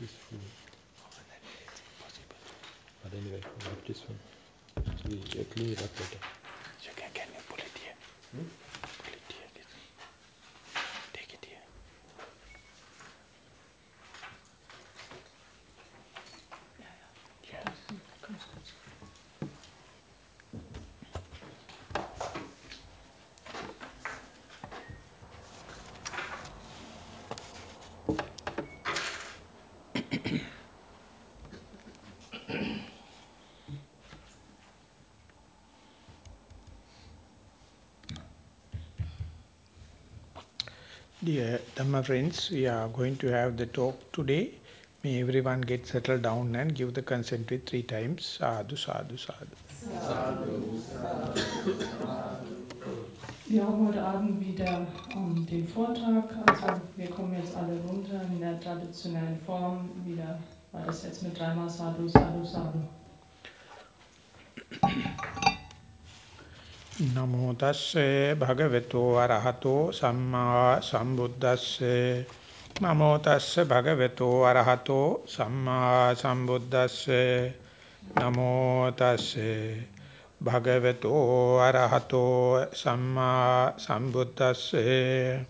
But anyway, not this one. We clean it up later. So can, can you pull it here? Hmm? Dear Dhamma friends, we are going to have the talk today. May everyone get settled down and give the consent with three times. Sadhu, sadhu, sadhu. Wir haben heute Abend wieder ähm, den Vortrag, also wir kommen jetzt alle runter in der traditionellen Form, wieder war das jetzt mit dreimal Sadhu, Sadhu, Sadhu. නමෝ තස්සේ භගවතු අරහතෝ සම්මා සම්බුද්දස්සේ. නමෝ තස්සේ භගවතු අරහතෝ සම්මා සම්බුද්දස්සේ. නමෝ තස්සේ භගවතු අරහතෝ සම්මා සම්බුද්දස්සේ.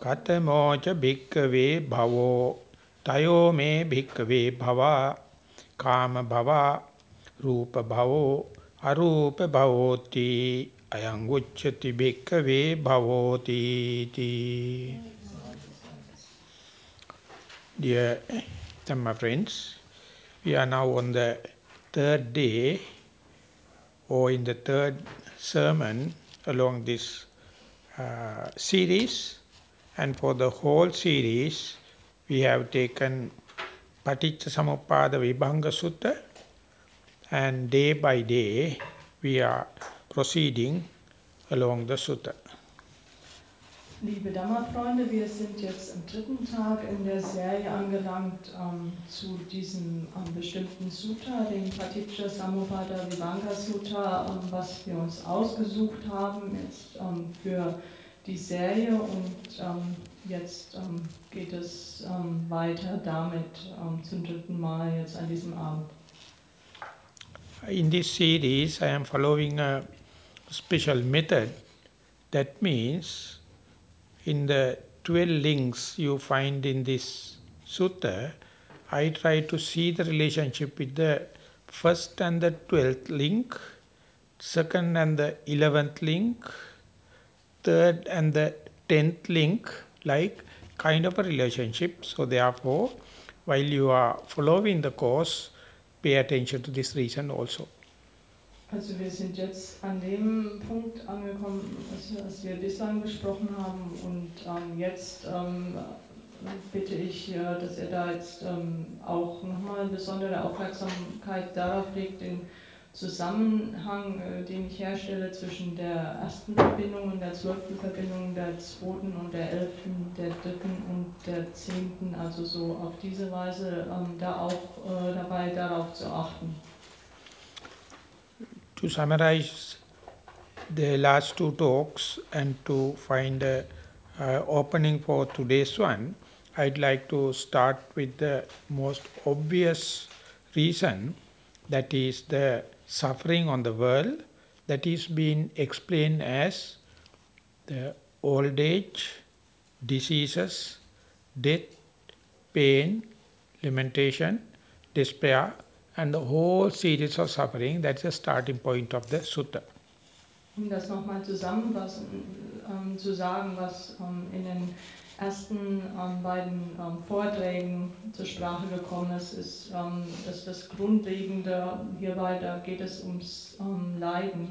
කතමෝච භික්කවේ භවෝ. තයෝ මේ භික්කවේ භවා. කාම භවා. රූප භවෝ. අරූප භවෝති. අයං උච්චති බික්කවේ භවෝති තී Dear Dhamma friends, we are now on the third day or in the third sermon along this uh, series and for the whole series we have taken Paticca Samuppada Vibhanga Sutta and day by day we are proceeding along the sutta. Liebe Dhamma-Freunde, wir sind jetzt am dritten Tag in der Serie angelangt ähm, zu diesem ähm, bestimmten Sutta, dem Paticca Samuppada Vibhanga Sutta, ähm, was wir uns ausgesucht haben jetzt ähm, für die Serie und ähm, jetzt ähm, geht es weiter damit zum dritten Mal jetzt an diesem Abend. In this series, I am following a special method. That means, in the 12 links you find in this sutta, I try to see the relationship with the first and the 12th link, second and the 11th link, third and the 10th link, like kind of a relationship. So therefore, while you are following the course, pay attention to this reason also. Also wir sind jetzt an dem Punkt angekommen, was wir bislang besprochen haben und ähm, jetzt ähm, bitte ich, äh, dass er da jetzt ähm, auch nochmal besondere Aufmerksamkeit darauf legt, den Zusammenhang, äh, den ich herstelle zwischen der ersten Verbindung und der zwölften Verbindung, der zweiten und der elften, der dritten und der zehnten, also so auf diese Weise ähm, da auch äh, dabei darauf zu achten. To summarize the last two talks and to find a opening for today's one, I'd like to start with the most obvious reason that is the suffering on the world that is being explained as the old age, diseases, death, pain, lamentation, despair, and the whole series of suffering. That's the starting point of the sutta. Um das nochmal zusammenfassen, ähm, zu sagen, was ähm, in den ersten ähm, beiden ähm, Vorträgen zur Sprache gekommen ist, ist ähm, dass das Grundlegende hierbei, da geht es ums ähm, Leiden.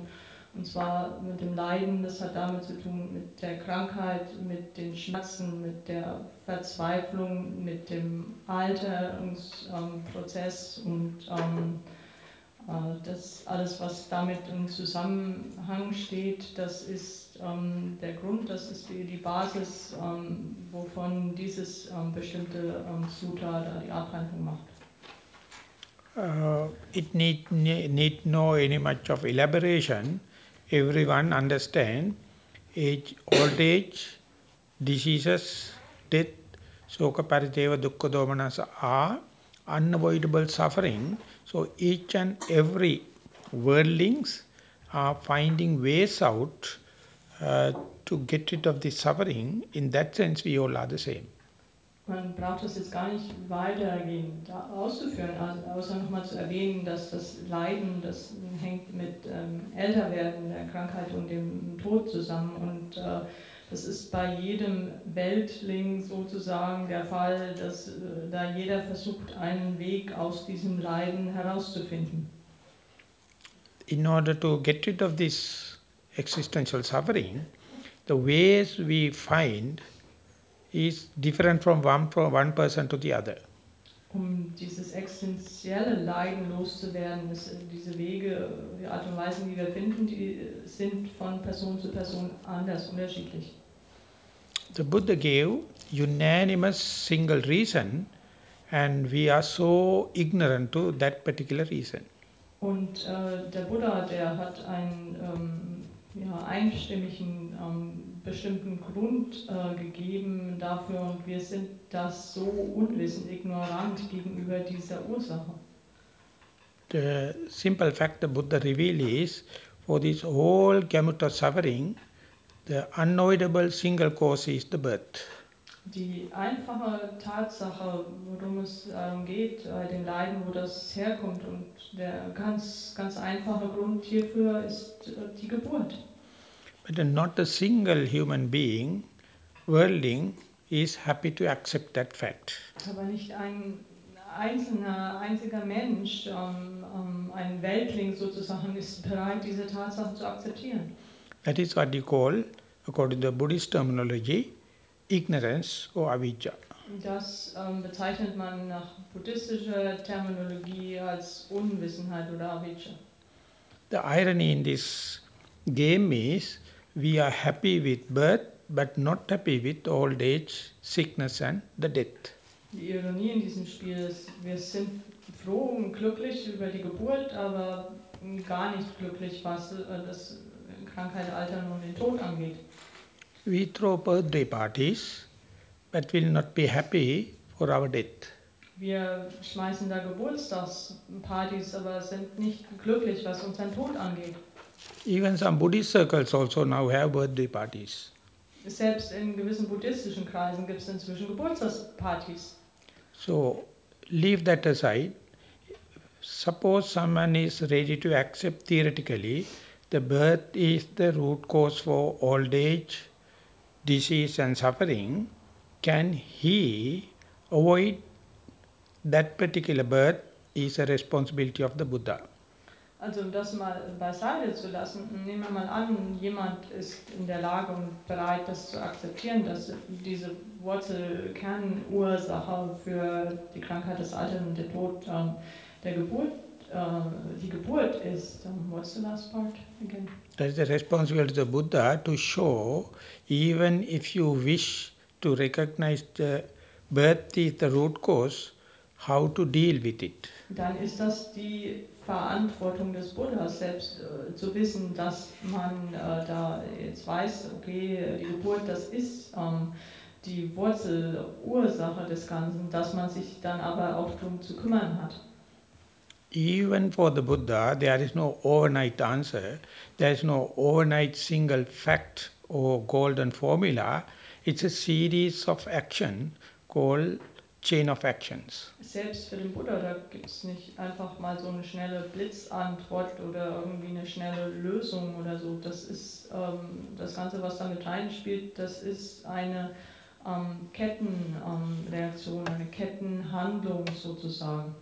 Und zwar mit dem Leiden, das hat damit zu tun mit der Krankheit, mit den Schmerzen, mit der Verzweiflung, mit dem Alterungsprozess und äh, das alles, was damit im Zusammenhang steht, das ist ähm, der Grund, das ist die, die Basis, ähm, wovon dieses ähm, bestimmte ähm, Sutra die Abhandlung macht. Uh, it need, need no any much of elaboration. Everyone understand age, old age, diseases, death, Soka Pariteva Dukkha Domanasa are unavoidable suffering. So each and every worldlings are finding ways out uh, to get rid of the suffering. In that sense, we all are the same. Man braucht das jetzt gar nicht weitergehend auszuführen, also außer nochmal zu erwähnen, dass das Leiden, das hängt mit ähm, Älterwerden, der Krankheit und dem Tod zusammen. Und äh, das ist bei jedem Weltling sozusagen der Fall, dass äh, da jeder versucht, einen Weg aus diesem Leiden herauszufinden. In order to get rid of this existential suffering, the ways we find is different from one, from one person to the other. Um dieses existenzielle Leiden loszuwerden, ist, diese Wege, die Art und Weise, wie wir finden, die sind von Person zu Person anders, unterschiedlich. The Buddha gave unanimous single reason and we are so ignorant to that particular reason. Und äh, der Buddha, der hat einen ähm, ja, einstimmigen ähm, bestimmten Grund äh, gegeben dafür und wir sind das so unwissend, ignorant gegenüber dieser Ursache. The simple fact the Buddha revealed is for this whole gamut of suffering, the unavoidable single cause is the birth. Die einfache Tatsache, worum es ähm, geht, bei dem Leiden, wo das herkommt und der ganz, ganz einfache Grund hierfür ist äh, die Geburt. But not a single human being, worldling, is happy to accept that fact. Aber nicht ein einzelner, einziger Mensch, ähm, ähm, ein Weltling sozusagen, ist bereit, diese Tatsache zu akzeptieren. That is what you call, according to the Buddhist terminology, ignorance or avijja. Das ähm, bezeichnet man nach buddhistischer Terminologie als Unwissenheit oder Avijja. The irony in this game is we are happy with birth but not happy with old age, sickness and the death. Die Ironie in diesem Spiel ist, wir sind froh und glücklich über die Geburt, aber gar nicht glücklich, was äh, das Krankheit, Altern und den Tod angeht. We throw birthday parties but will not be happy for our death. Wir schmeißen da Geburtstagspartys, aber sind nicht glücklich, was unseren Tod angeht. Even some Buddhist circles also now have birthday parties. Selbst in gewissen buddhistischen Kreisen gibt es inzwischen Geburtstagspartys. So leave that aside. Suppose someone is ready to accept theoretically the birth is the root cause for old age, disease and suffering. Can he avoid that particular birth is a responsibility of the Buddha. Also um das mal beiseite zu lassen, nehmen wir mal an, jemand ist in der Lage und bereit, das zu akzeptieren, dass diese Wurzelkernursache für die Krankheit, das Alter und der Tod der Geburt, die Geburt ist. Um, what's the last part again? That is the responsibility of the Buddha to show, even if you wish to recognize the birth is the root cause, how to deal with it. Dann ist das die Verantwortung des Buddhas, selbst äh, zu wissen, dass man äh, da jetzt weiß, okay, die Geburt, das ist ähm, die Wurzelursache des Ganzen, dass man sich dann aber auch darum zu kümmern hat. Even for the Buddha, there is no overnight answer. There is no overnight single fact or golden formula. It's a series of action called chain of actions. Selbst für den Buddha, da gibt es nicht einfach mal so eine schnelle Blitzantwort oder irgendwie eine schnelle Lösung oder so. Das ist ähm, das Ganze, was damit reinspielt, das ist eine ähm, Kettenreaktion, ähm, eine Kettenhandlung sozusagen.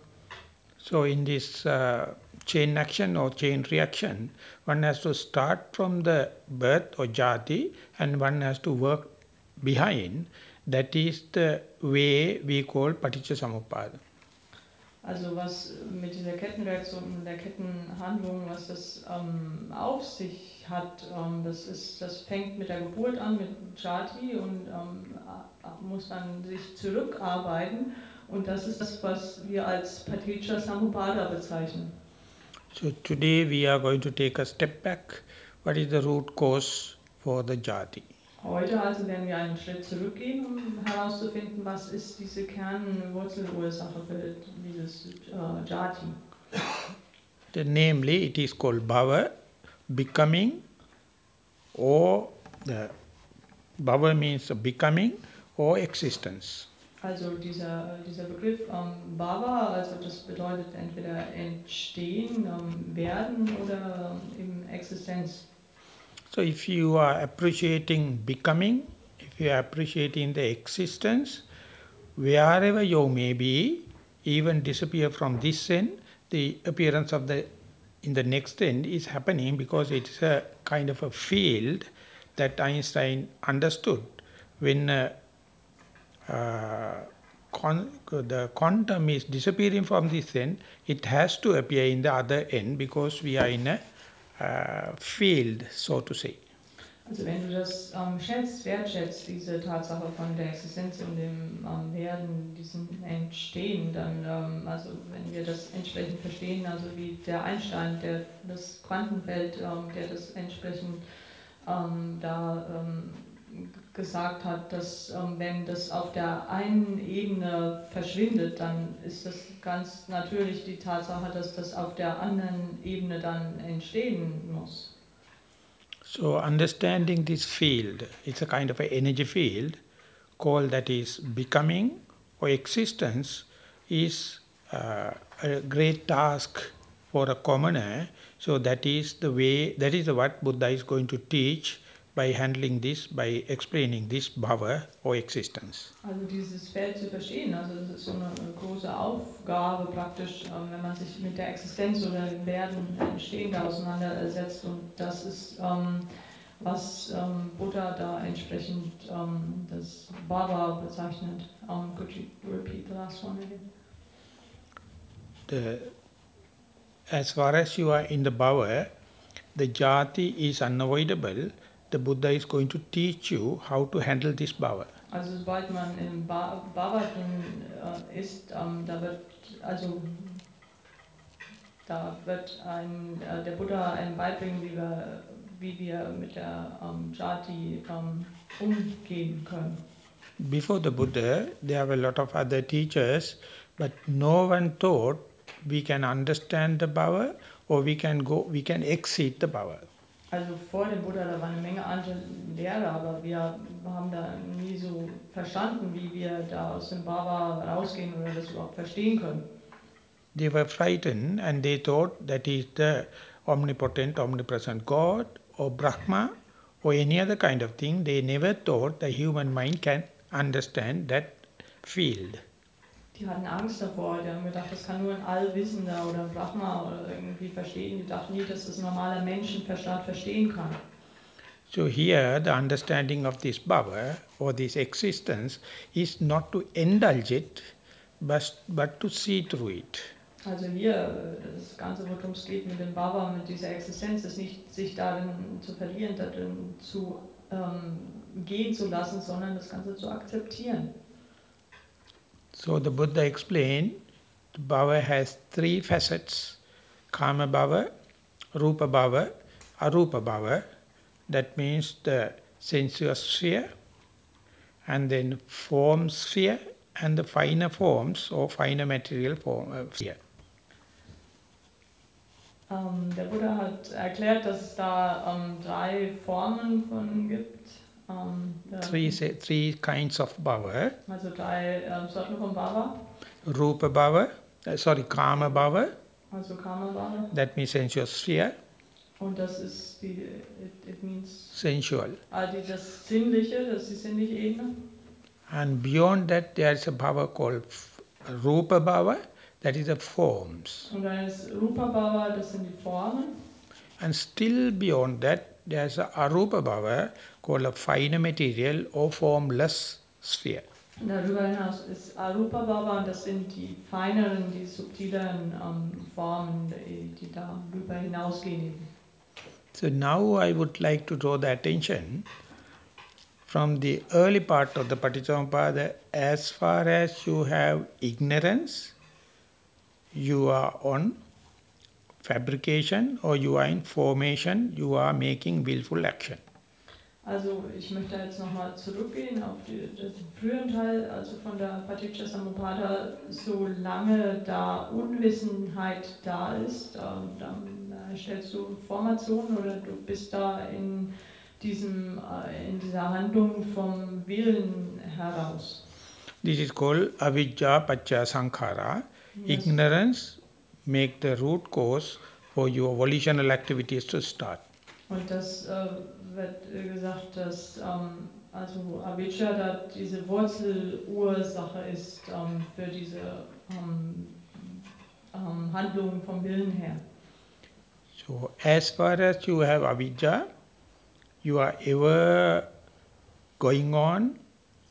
So in this uh, chain action or chain reaction, one has to start from the birth or jati and one has to work behind. That is the way we call Paticca. Also was mit dieser Kettenreaktion und der Kettenhandlung, was das ähm, auf sich hat, ähm, das, ist, das fängt mit der Geburt an, mit Jati und ähm, muss dann sich zurückarbeiten. Und das ist das, was wir als Paticca Samuppada bezeichnen. So today we are going to take a step back. What is the root cause for the jati? Heute also werden wir einen Schritt zurückgehen, um herauszufinden, was ist diese Kernwurzelursache für dieses äh, Jati. The, namely, it is called bhava, becoming, or the bhava means becoming or existence. Also dieser, dieser Begriff ähm, Bhava, also das bedeutet entweder entstehen, ähm, werden oder ähm, Existenz. So if you are appreciating becoming, if you are appreciating the existence, wherever you may be, even disappear from this end, the appearance of the in the next end is happening because it is a kind of a field that Einstein understood when uh, con the quantum is disappearing from this end, it has to appear in the other end because we are in a uh, field, so to say. Also wenn du das ähm, schätzt, wertschätzt, diese Tatsache von der Existenz und dem ähm, Werden, diesem Entstehen, dann, ähm, also wenn wir das entsprechend verstehen, also wie der Einstein, der das Quantenfeld, ähm, der das entsprechend ähm, da ähm, gesagt hat, dass wenn das auf der einen Ebene verschwindet, dann ist das ganz natürlich die Tatsache, dass das auf der anderen Ebene dann entstehen muss. So understanding this field, it's a kind of an energy field called that is becoming or existence is uh, a great task for a commoner. So that is the way, that is what Buddha is going to teach by handling this, by explaining this bhava or existence. Also dieses Feld zu verstehen, also ist so eine große Aufgabe praktisch, ähm, wenn man sich mit der Existenz oder dem Werden Entstehen auseinandersetzt und das ist, ähm, was ähm, Buddha da entsprechend ähm, das Bhava bezeichnet. Ähm, could you repeat the last one again? The, as far as you are in the bhava, the jati is unavoidable, the Buddha is going to teach you how to handle this bhava. Also sobald man im Bhava äh, ist, ähm, da wird also da wird ein, äh, der Buddha einem beibringen, wie wir, wie wir mit der ähm, Jati ähm, umgehen können. Before the Buddha, there were a lot of other teachers, but no one taught we can understand the bhava or we can go, we can exceed the bhava. Also vor dem Buddha, da war eine Menge andere Lehrer, aber wir haben da nie so verstanden, wie wir da aus dem Bhava rausgehen oder das überhaupt verstehen können. They were frightened and they thought that is the omnipotent, omnipresent God or Brahma or any other kind of thing. They never thought the human mind can understand that field. Die hatten Angst davor, die haben gedacht, das kann nur ein Allwissender oder ein Brahma oder irgendwie verstehen. Die dachten nie, dass das normaler Menschenverstand verstehen kann. So here the understanding of this bhava or this existence is not to indulge it, but, but to see through it. Also hier, das Ganze, worum es geht mit dem Bhava, mit dieser Existenz, ist nicht sich darin zu verlieren, darin zu ähm, gehen zu lassen, sondern das Ganze zu akzeptieren. So the Buddha explained, bhava has three facets, kama bhava, rupa bhava, arupa bhava. That means the sensuous sphere, and then form sphere, and the finer forms or finer material form uh, sphere. Um, der Buddha hat erklärt, dass es da um, drei Formen von gibt. Um, three, say, three kinds of bhava. Also drei um, Sorten von Bhava. Rupa bhava, uh, sorry, kama bhava. Also kama bhava. That means sensuous sphere. Und das ist die, it, it means sensual. Also das Sinnliche, das ist die sinnliche Ebene. And beyond that there is a bhava called Rupa bhava, that is the forms. Und dann ist Rupa bhava, das sind die Formen. And still beyond that there is a Arupa bhava called a finer material or formless sphere. Darüber hinaus ist Arupa Bhava und das sind die feineren, die subtileren ähm, Formen, die, darüber hinausgehen. So now I would like to draw the attention from the early part of the Patisampada, as far as you have ignorance, you are on fabrication or you are in formation, you are making willful action. Also ich möchte jetzt nochmal zurückgehen auf die, den früheren Teil, also von der Paticca Samuppada, solange da Unwissenheit da ist, äh, dann äh, stellst du Formationen oder du bist da in, diesem, äh, in dieser Handlung vom Willen heraus. This is called avijja pacha sankhara. Ignorance make the root cause for your volitional activities to start. Und das äh, wird gesagt, dass ähm, also Avijja da diese Wurzelursache ist ähm, für diese ähm, ähm, Handlung vom Willen her. So as far as you have avijja, you are ever going on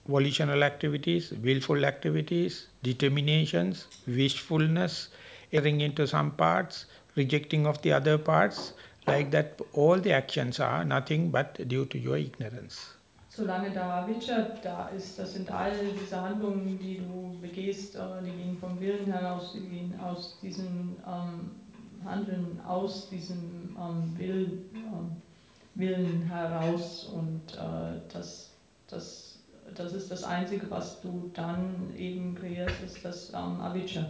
volitional activities, willful activities, determinations, wishfulness, erring into some parts, rejecting of the other parts, like that all the actions are nothing but due to your ignorance. Solange da Avijja da ist, das sind all diese Handlungen, die du begehst, äh, die gehen vom Willen heraus, die gehen aus diesem ähm, Handeln, aus diesem ähm, Will, ähm, Willen heraus und äh, das, das, das ist das Einzige, was du dann eben kreierst, ist das ähm, Avijja.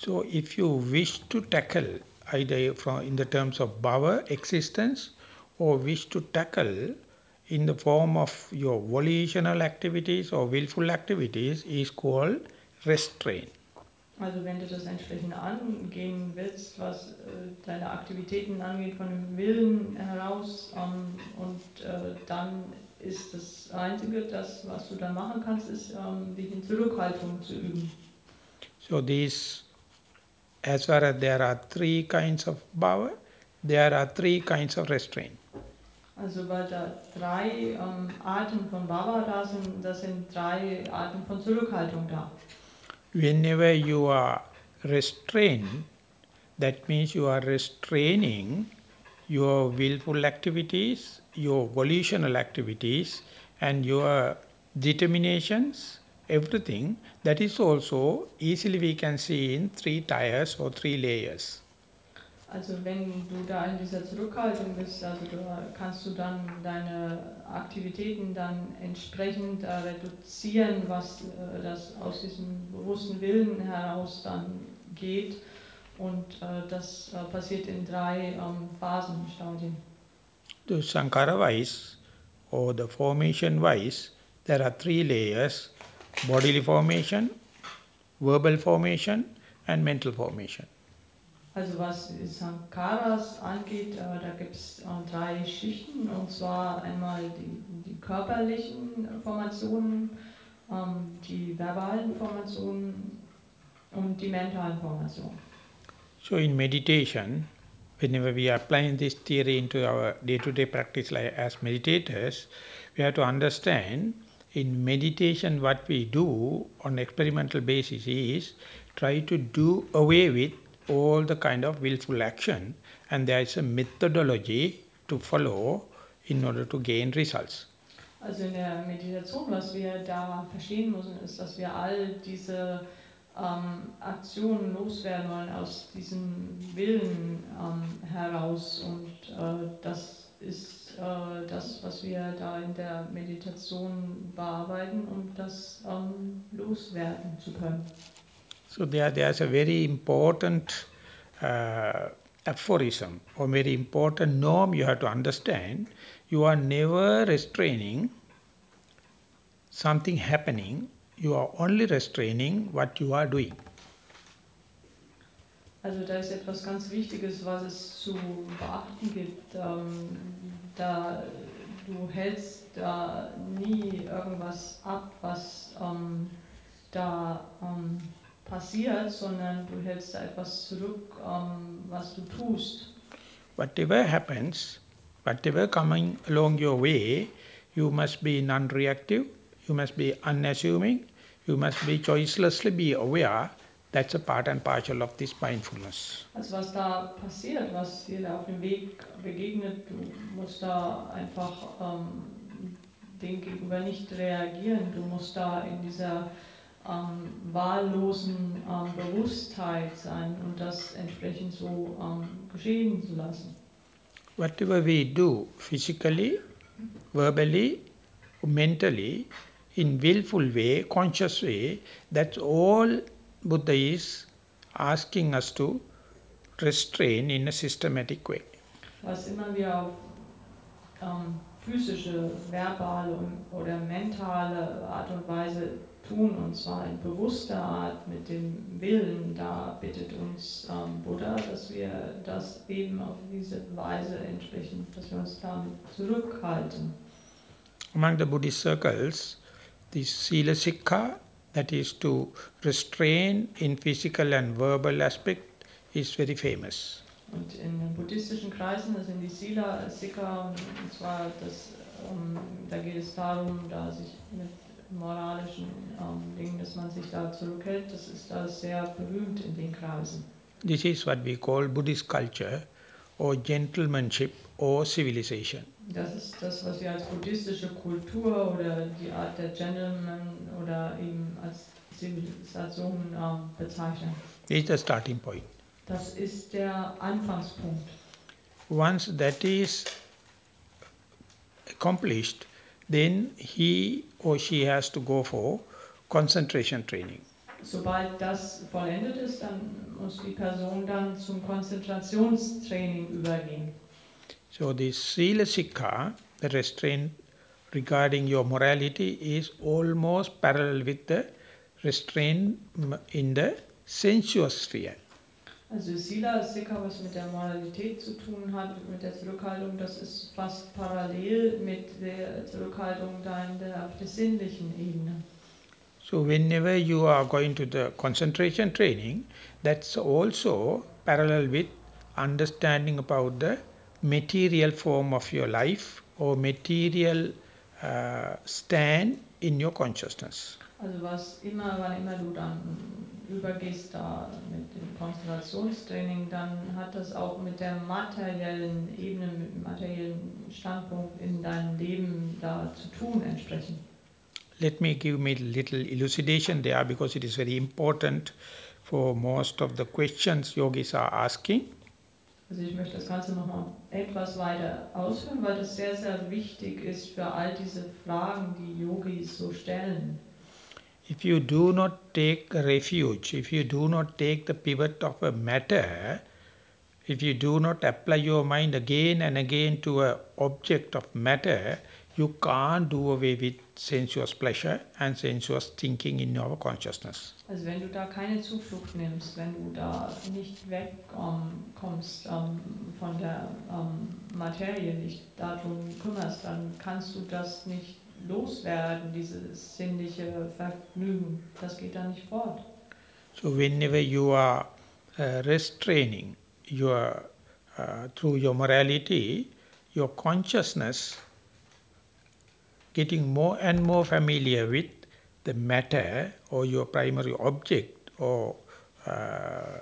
So if you wish to tackle either from in the terms of bhava, existence, or wish to tackle in the form of your volitional activities or willful activities is called restraint. Also wenn du das entsprechend angehen willst, was äh, deine Aktivitäten angeht, von dem Willen heraus ähm, und äh, dann ist das Einzige, das, was du dann machen kannst, ist, ähm, dich in Zurückhaltung zu üben. So these, as far as there are three kinds of bhava, there are three kinds of restraint. Also weil da drei ähm, Arten von Baba da sind, das sind drei Arten von Zurückhaltung da. Whenever you are restrained, that means you are restraining your willful activities, your volitional activities, and your determinations, everything, that is also easily we can see in three tiers or three layers. Also wenn du da in dieser Zurückhaltung bist, also du, kannst du dann deine Aktivitäten dann entsprechend äh, reduzieren, was äh, das aus diesem bewussten Willen heraus dann geht. Und äh, das äh, passiert in drei ähm, Phasen, Stadien. The Sankara wise or the formation wise, there are three layers, bodily formation, verbal formation and mental formation. Also was die Sankaras angeht, äh, da gibt es äh, drei Schichten und zwar einmal die, die körperlichen Formationen, ähm, die verbalen Formationen und die mentalen Formationen. So in meditation, whenever we are applying this theory into our day-to-day practice like as meditators, we have to understand in meditation what we do on experimental basis is try to do away with all the kind of willful action and there is a methodology to follow in order to gain results. Also in der Meditation, was wir da verstehen müssen, ist, dass wir all diese ähm, Aktionen loswerden wollen aus diesem Willen ähm, heraus und äh, das ist äh, das, was wir da in der Meditation bearbeiten, um das ähm, loswerden zu können. So there, there's a very important uh, aphorism or very important norm you have to understand. You are never restraining something happening. You are only restraining what you are doing. Also da ist etwas ganz Wichtiges, was es zu beachten gibt. Ähm, da du hältst da nie irgendwas ab, was ähm, da ähm, passiert, sondern du hältst da etwas zurück, ähm, was du tust. Whatever happens, whatever coming along your way, you must be non-reactive, you must be unassuming, you must be choicelessly be aware. That's a part and parcel of this mindfulness. Also was da passiert, was dir da auf dem Weg begegnet, du musst da einfach ähm, dem gegenüber nicht reagieren. Du musst da in dieser ähm, wahllosen ähm, Bewusstheit sein und das entsprechend so ähm, geschehen zu lassen. Whatever we do physically, verbally, mentally, in willful way, conscious way, that's all Buddha is asking us to restrain in a systematic way. Was immer wir auf ähm, physische, verbale oder mentale Art und Weise tun, und zwar in bewusster Art mit dem Willen, da bittet uns ähm, Buddha, dass wir das eben auf diese Weise entsprechend, dass wir uns damit zurückhalten. Among the Buddhist circles, the Sila Sikha, that is to restrain in physical and verbal aspect, is very famous. Und in buddhistischen Kreisen, das sind die Sila Sikha, und zwar das, um, da geht es darum, da sich mit moralischen um, Dingen, dass man sich da zurückhält, das ist da sehr berühmt in den Kreisen. This is what we call Buddhist culture or gentlemanship or civilization. Das ist das, was wir als buddhistische Kultur oder die Art der Gentleman oder eben als Zivilisation ähm, bezeichnen. Is the starting point. Das ist der Anfangspunkt. Once that is accomplished, then he or she has to go for concentration training. Sobald das vollendet ist, dann muss die Person dann zum Konzentrationstraining übergehen. So the Sila Sikha, the restraint regarding your morality is almost parallel with the restraint in the sensuous sphere. Also Sila Sikha, was mit der Moralität zu tun hat, mit der Zurückhaltung, das ist fast parallel mit der Zurückhaltung da in der, auf der sinnlichen Ebene. So whenever you are going to the concentration training, that's also parallel with understanding about the material form of your life or material uh, stand in your consciousness. Also was immer, wann immer du dann übergehst da mit dem Konzentrationstraining, dann hat das auch mit der materiellen Ebene, mit dem materiellen Standpunkt in deinem Leben da zu tun entsprechend. Let me give me a little elucidation there because it is very important for most of the questions yogis are asking. Also ich möchte das Ganze nochmal etwas weiter ausführen, weil das sehr, sehr wichtig ist für all diese Fragen, die Yogis so stellen. If you do not take refuge, if you do not take the pivot of a matter, if you do not apply your mind again and again to a object of matter, you can't do away with sensuous pleasure and sensuous thinking in your consciousness. Also wenn du da keine Zuflucht nimmst, wenn du da nicht wegkommst ähm, ähm, von der ähm, Materie, nicht darum kümmerst, dann kannst du das nicht loswerden, dieses sinnliche Vergnügen. Das geht dann nicht fort. So whenever you are uh, restraining your, uh, through your morality, your consciousness getting more and more familiar with the matter or your primary object or uh,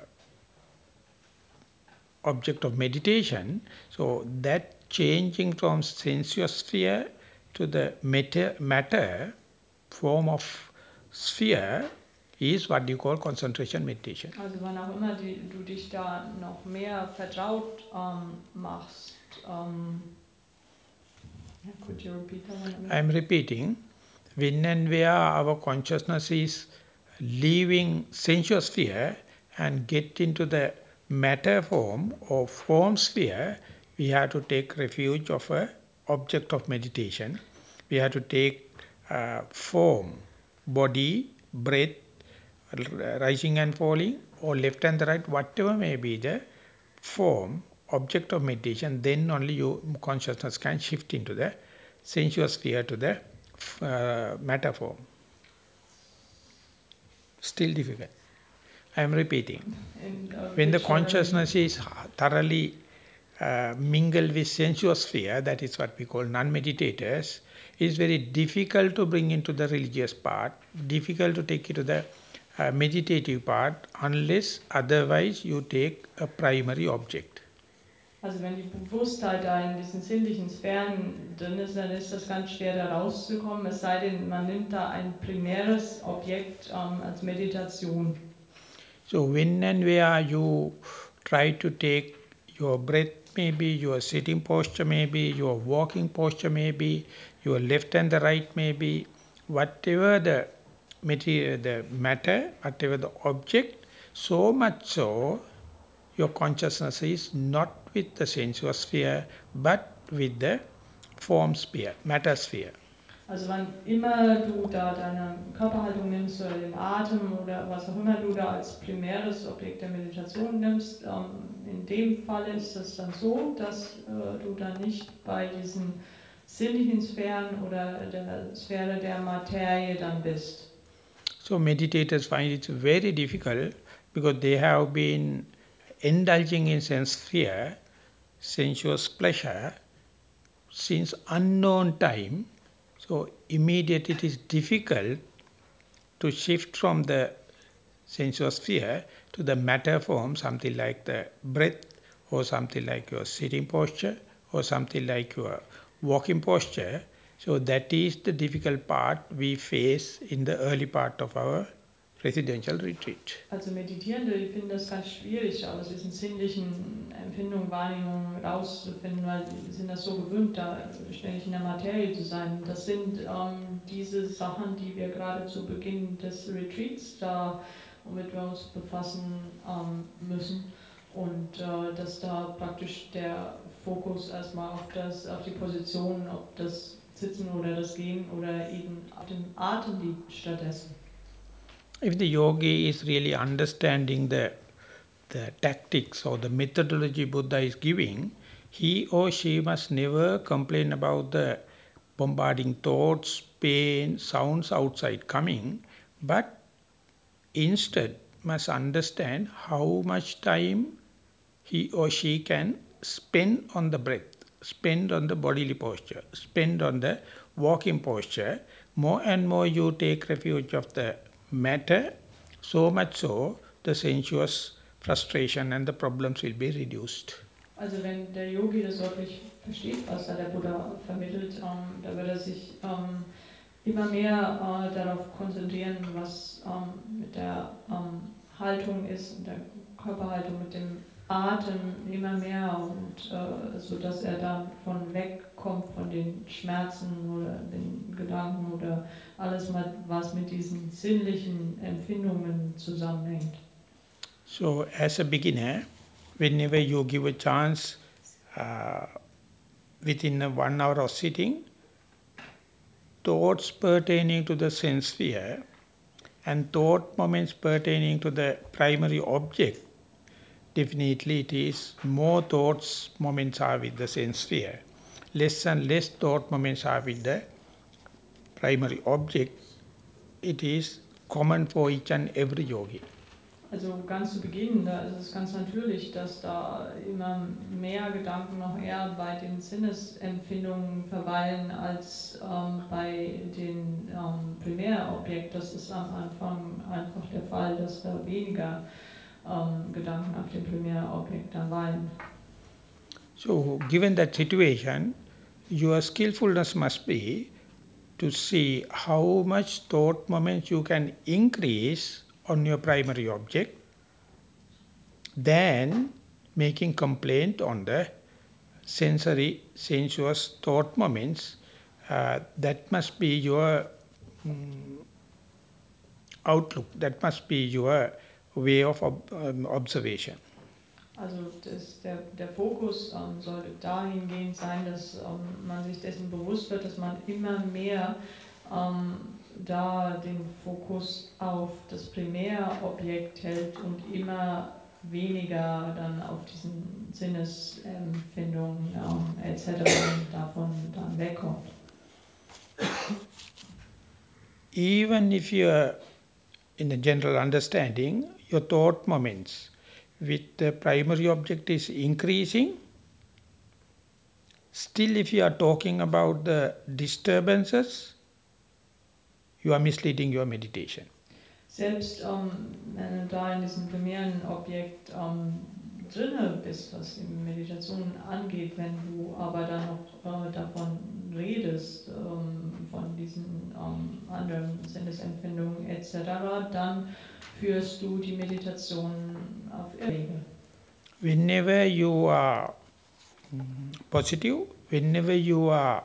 object of meditation. So that changing from sensuous sphere to the matter, matter form of sphere is what you call concentration meditation. Also wann auch immer du dich da noch mehr vertraut ähm, machst. Ähm, could you repeat that one? I am repeating, when and where our consciousness is leaving sensuous sphere and get into the matter form or form sphere, we have to take refuge of a object of meditation. We have to take uh, form, body, breath, rising and falling, or left and the right, whatever may be the form, object of meditation, then only your consciousness can shift into the sensuous sphere to the uh, matter form. Still difficult. I am repeating. In, uh, When the consciousness is thoroughly uh, mingled with sensuous sphere, that is what we call non-meditators, it is very difficult to bring into the religious part, difficult to take it to the uh, meditative part, unless otherwise you take a primary object. Also wenn die Bewusstheit da in diesen sinnlichen Sphären drin ist, dann ist das ganz schwer da rauszukommen, es sei denn, man nimmt da ein primäres Objekt ähm, als Meditation. So when and where you try to take your breath maybe, your sitting posture maybe, your walking posture maybe, your left and the right maybe, whatever the material, the matter, whatever the object, so much so your consciousness is not with the sensuous sphere, but with the form sphere, matter sphere. Also wann immer du da deine Körperhaltung nimmst oder den Atem oder was auch immer du da als primäres Objekt der Meditation nimmst, ähm, in dem Fall ist es dann so, dass äh, du dann nicht bei diesen sinnlichen Sphären oder der Sphäre der Materie dann bist. So meditators find it very difficult because they have been indulging in sense fear, sensuous pleasure since unknown time so immediately it is difficult to shift from the sensuous sphere to the matter form, something like the breath or something like your sitting posture or something like your walking posture. So that is the difficult part we face in the early part of our Residential Retreat. Also Meditierende, die finden das ganz schwierig, aus diesen sinnlichen Empfindungen, Wahrnehmungen rauszufinden, weil sie sind das so gewöhnt, da ständig in der Materie zu sein. Das sind ähm, diese Sachen, die wir gerade zu Beginn des Retreats da, womit wir uns befassen ähm, müssen. Und äh, dass da praktisch der Fokus erstmal auf, das, auf die Position, ob das Sitzen oder das Gehen oder eben auf dem Atem liegt stattdessen. If the yogi is really understanding the, the tactics or the methodology Buddha is giving, he or she must never complain about the bombarding thoughts, pain, sounds outside coming, but instead must understand how much time he or she can spend on the breath, spend on the bodily posture, spend on the walking posture. More and more you take refuge of the matter, so much so the sensuous frustration and the problems will be reduced. Also wenn der Yogi das wirklich versteht, was da der Buddha vermittelt, ähm, da wird er sich ähm, immer mehr äh, darauf konzentrieren, was ähm, mit der Haltung ist, mit der Körperhaltung, mit dem Atem immer mehr und äh, so dass er davon wegkommt von den Schmerzen oder den Gedanken oder alles was mit diesen sinnlichen Empfindungen zusammenhängt. So as a beginner, whenever you give a chance uh, within a one hour of sitting, thoughts pertaining to the sense sphere and thought moments pertaining to the primary object definitely it is more thoughts moments are with the sense sphere. Less and less thought moments are with the primary object. It is common for each and every yogi. Also ganz zu Beginn, da ist es ganz natürlich, dass da immer mehr Gedanken noch eher bei den Sinnesempfindungen verweilen als ähm, bei den ähm, Primärobjekt. Das ist am Anfang einfach der Fall, dass da weniger um, Gedanken auf dem Primärobjekt dann. So, given that situation, your skillfulness must be to see how much thought moments you can increase on your primary object, then making complaint on the sensory, sensuous thought moments, uh, that must be your um, outlook, that must be your way of um, observation. Also das, der, der Fokus ähm, sollte dahingehend sein, dass ähm, man sich dessen bewusst wird, dass man immer mehr ähm, da den Fokus auf das Primärobjekt hält und immer weniger dann auf diesen Sinnesempfindungen ähm, etc. davon dann wegkommt. Even if you're in a general understanding, your thought moments with the primary object is increasing, still if you are talking about the disturbances, you are misleading your meditation. Selbst um, wenn du da in diesem primären Objekt um, drinne bist, was die Meditation angeht, wenn du aber dann noch äh, davon redest, ähm, von diesen ähm, anderen Sinnesempfindungen etc., dann führst du die Meditation auf. Whenever you are positive, whenever you are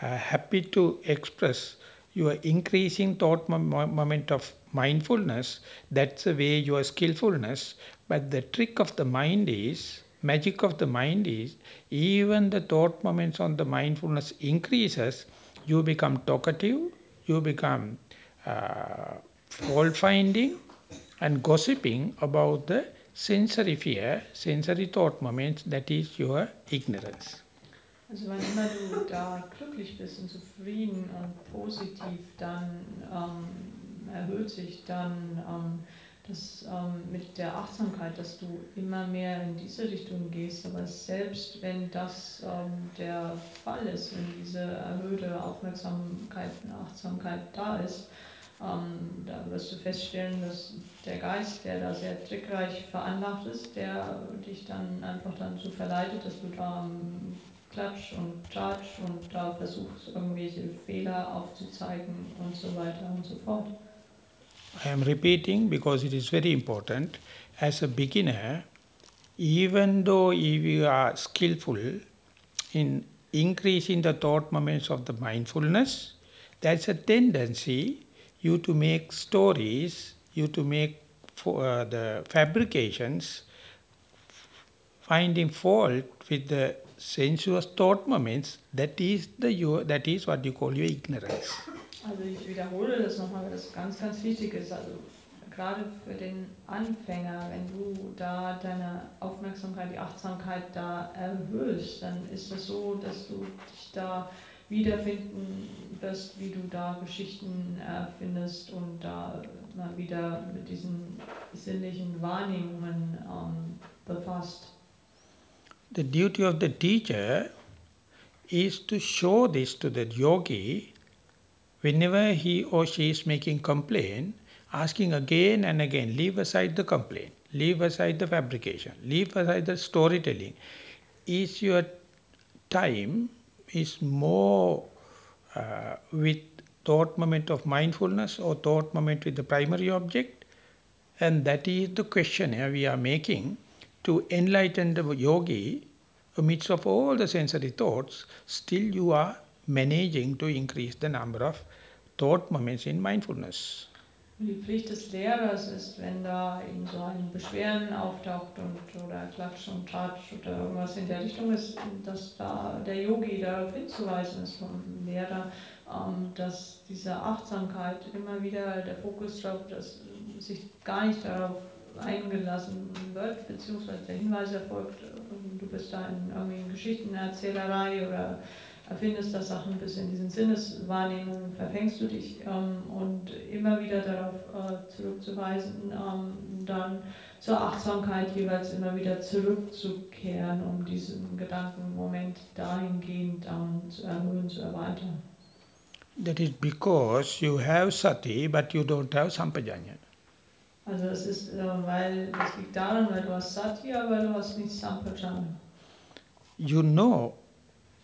uh, happy to express your increasing thought moment of mindfulness, that's the way your skillfulness. But the trick of the mind is, magic of the mind is, even the thought moments on the mindfulness increases, you become talkative, you become uh, fault finding and gossiping about the sensory fear, sensory thought moments, that is your ignorance. Also wann immer du da glücklich bist und zufrieden und positiv, dann ähm, erhöht sich dann ähm, das ähm, mit der Achtsamkeit, dass du immer mehr in diese Richtung gehst. Aber selbst wenn das ähm, der Fall ist, wenn diese erhöhte Aufmerksamkeit und Achtsamkeit da ist, ähm, da wirst du feststellen, dass der Geist, der da sehr trickreich veranlagt ist, der dich dann einfach so verleitet, dass du da Klatsch und Charge und da versuchst irgendwelche Fehler aufzuzeigen und so weiter und so fort. I am repeating because it is very important. As a beginner, even though if you are skillful in increasing the thought moments of the mindfulness, there's a tendency you to make stories, you to make for, uh, the fabrications, finding fault with the sensuous thought moments, that is, the your, that is what you call your ignorance. Also ich wiederhole das nochmal, weil das ganz, ganz wichtig ist. Also gerade für den Anfänger, wenn du da deine Aufmerksamkeit, die Achtsamkeit da erhöhst, dann ist das so, dass du dich da wiederfinden wirst, wie du da Geschichten erfindest und da mal wieder mit diesen sinnlichen Wahrnehmungen ähm, befasst. The duty of the teacher is to show this to the yogi whenever he or she is making complaint, asking again and again, leave aside the complaint, leave aside the fabrication, leave aside the storytelling. Is your time is more uh, with thought moment of mindfulness or thought moment with the primary object? And that is the question here we are making to enlighten the yogi, amidst of all the sensory thoughts, still you are managing to increase the number of thought moments in mindfulness. Die Pflicht des Lehrers ist, wenn da eben so ein Beschweren auftaucht und oder Klatsch und Tratsch oder irgendwas in der Richtung ist, dass da der Yogi darauf hinzuweisen ist vom Lehrer, ähm, dass diese Achtsamkeit immer wieder der Fokus darauf, dass sich gar nicht darauf eingelassen wird, beziehungsweise der Hinweis erfolgt, du bist da in irgendwelchen Geschichtenerzählerei oder erfindest da Sachen bis in diesen Sinneswahrnehmungen, verfängst du dich ähm, und immer wieder darauf äh, zurückzuweisen, ähm, dann zur Achtsamkeit jeweils immer wieder zurückzukehren, um diesen Gedankenmoment dahingehend ähm, zu erhöhen, zu erweitern. That is because you have sati, but you don't have sampajanya. Also es ist, äh, weil, das liegt daran, weil du hast Sati, aber du hast nicht Sampajanya. You know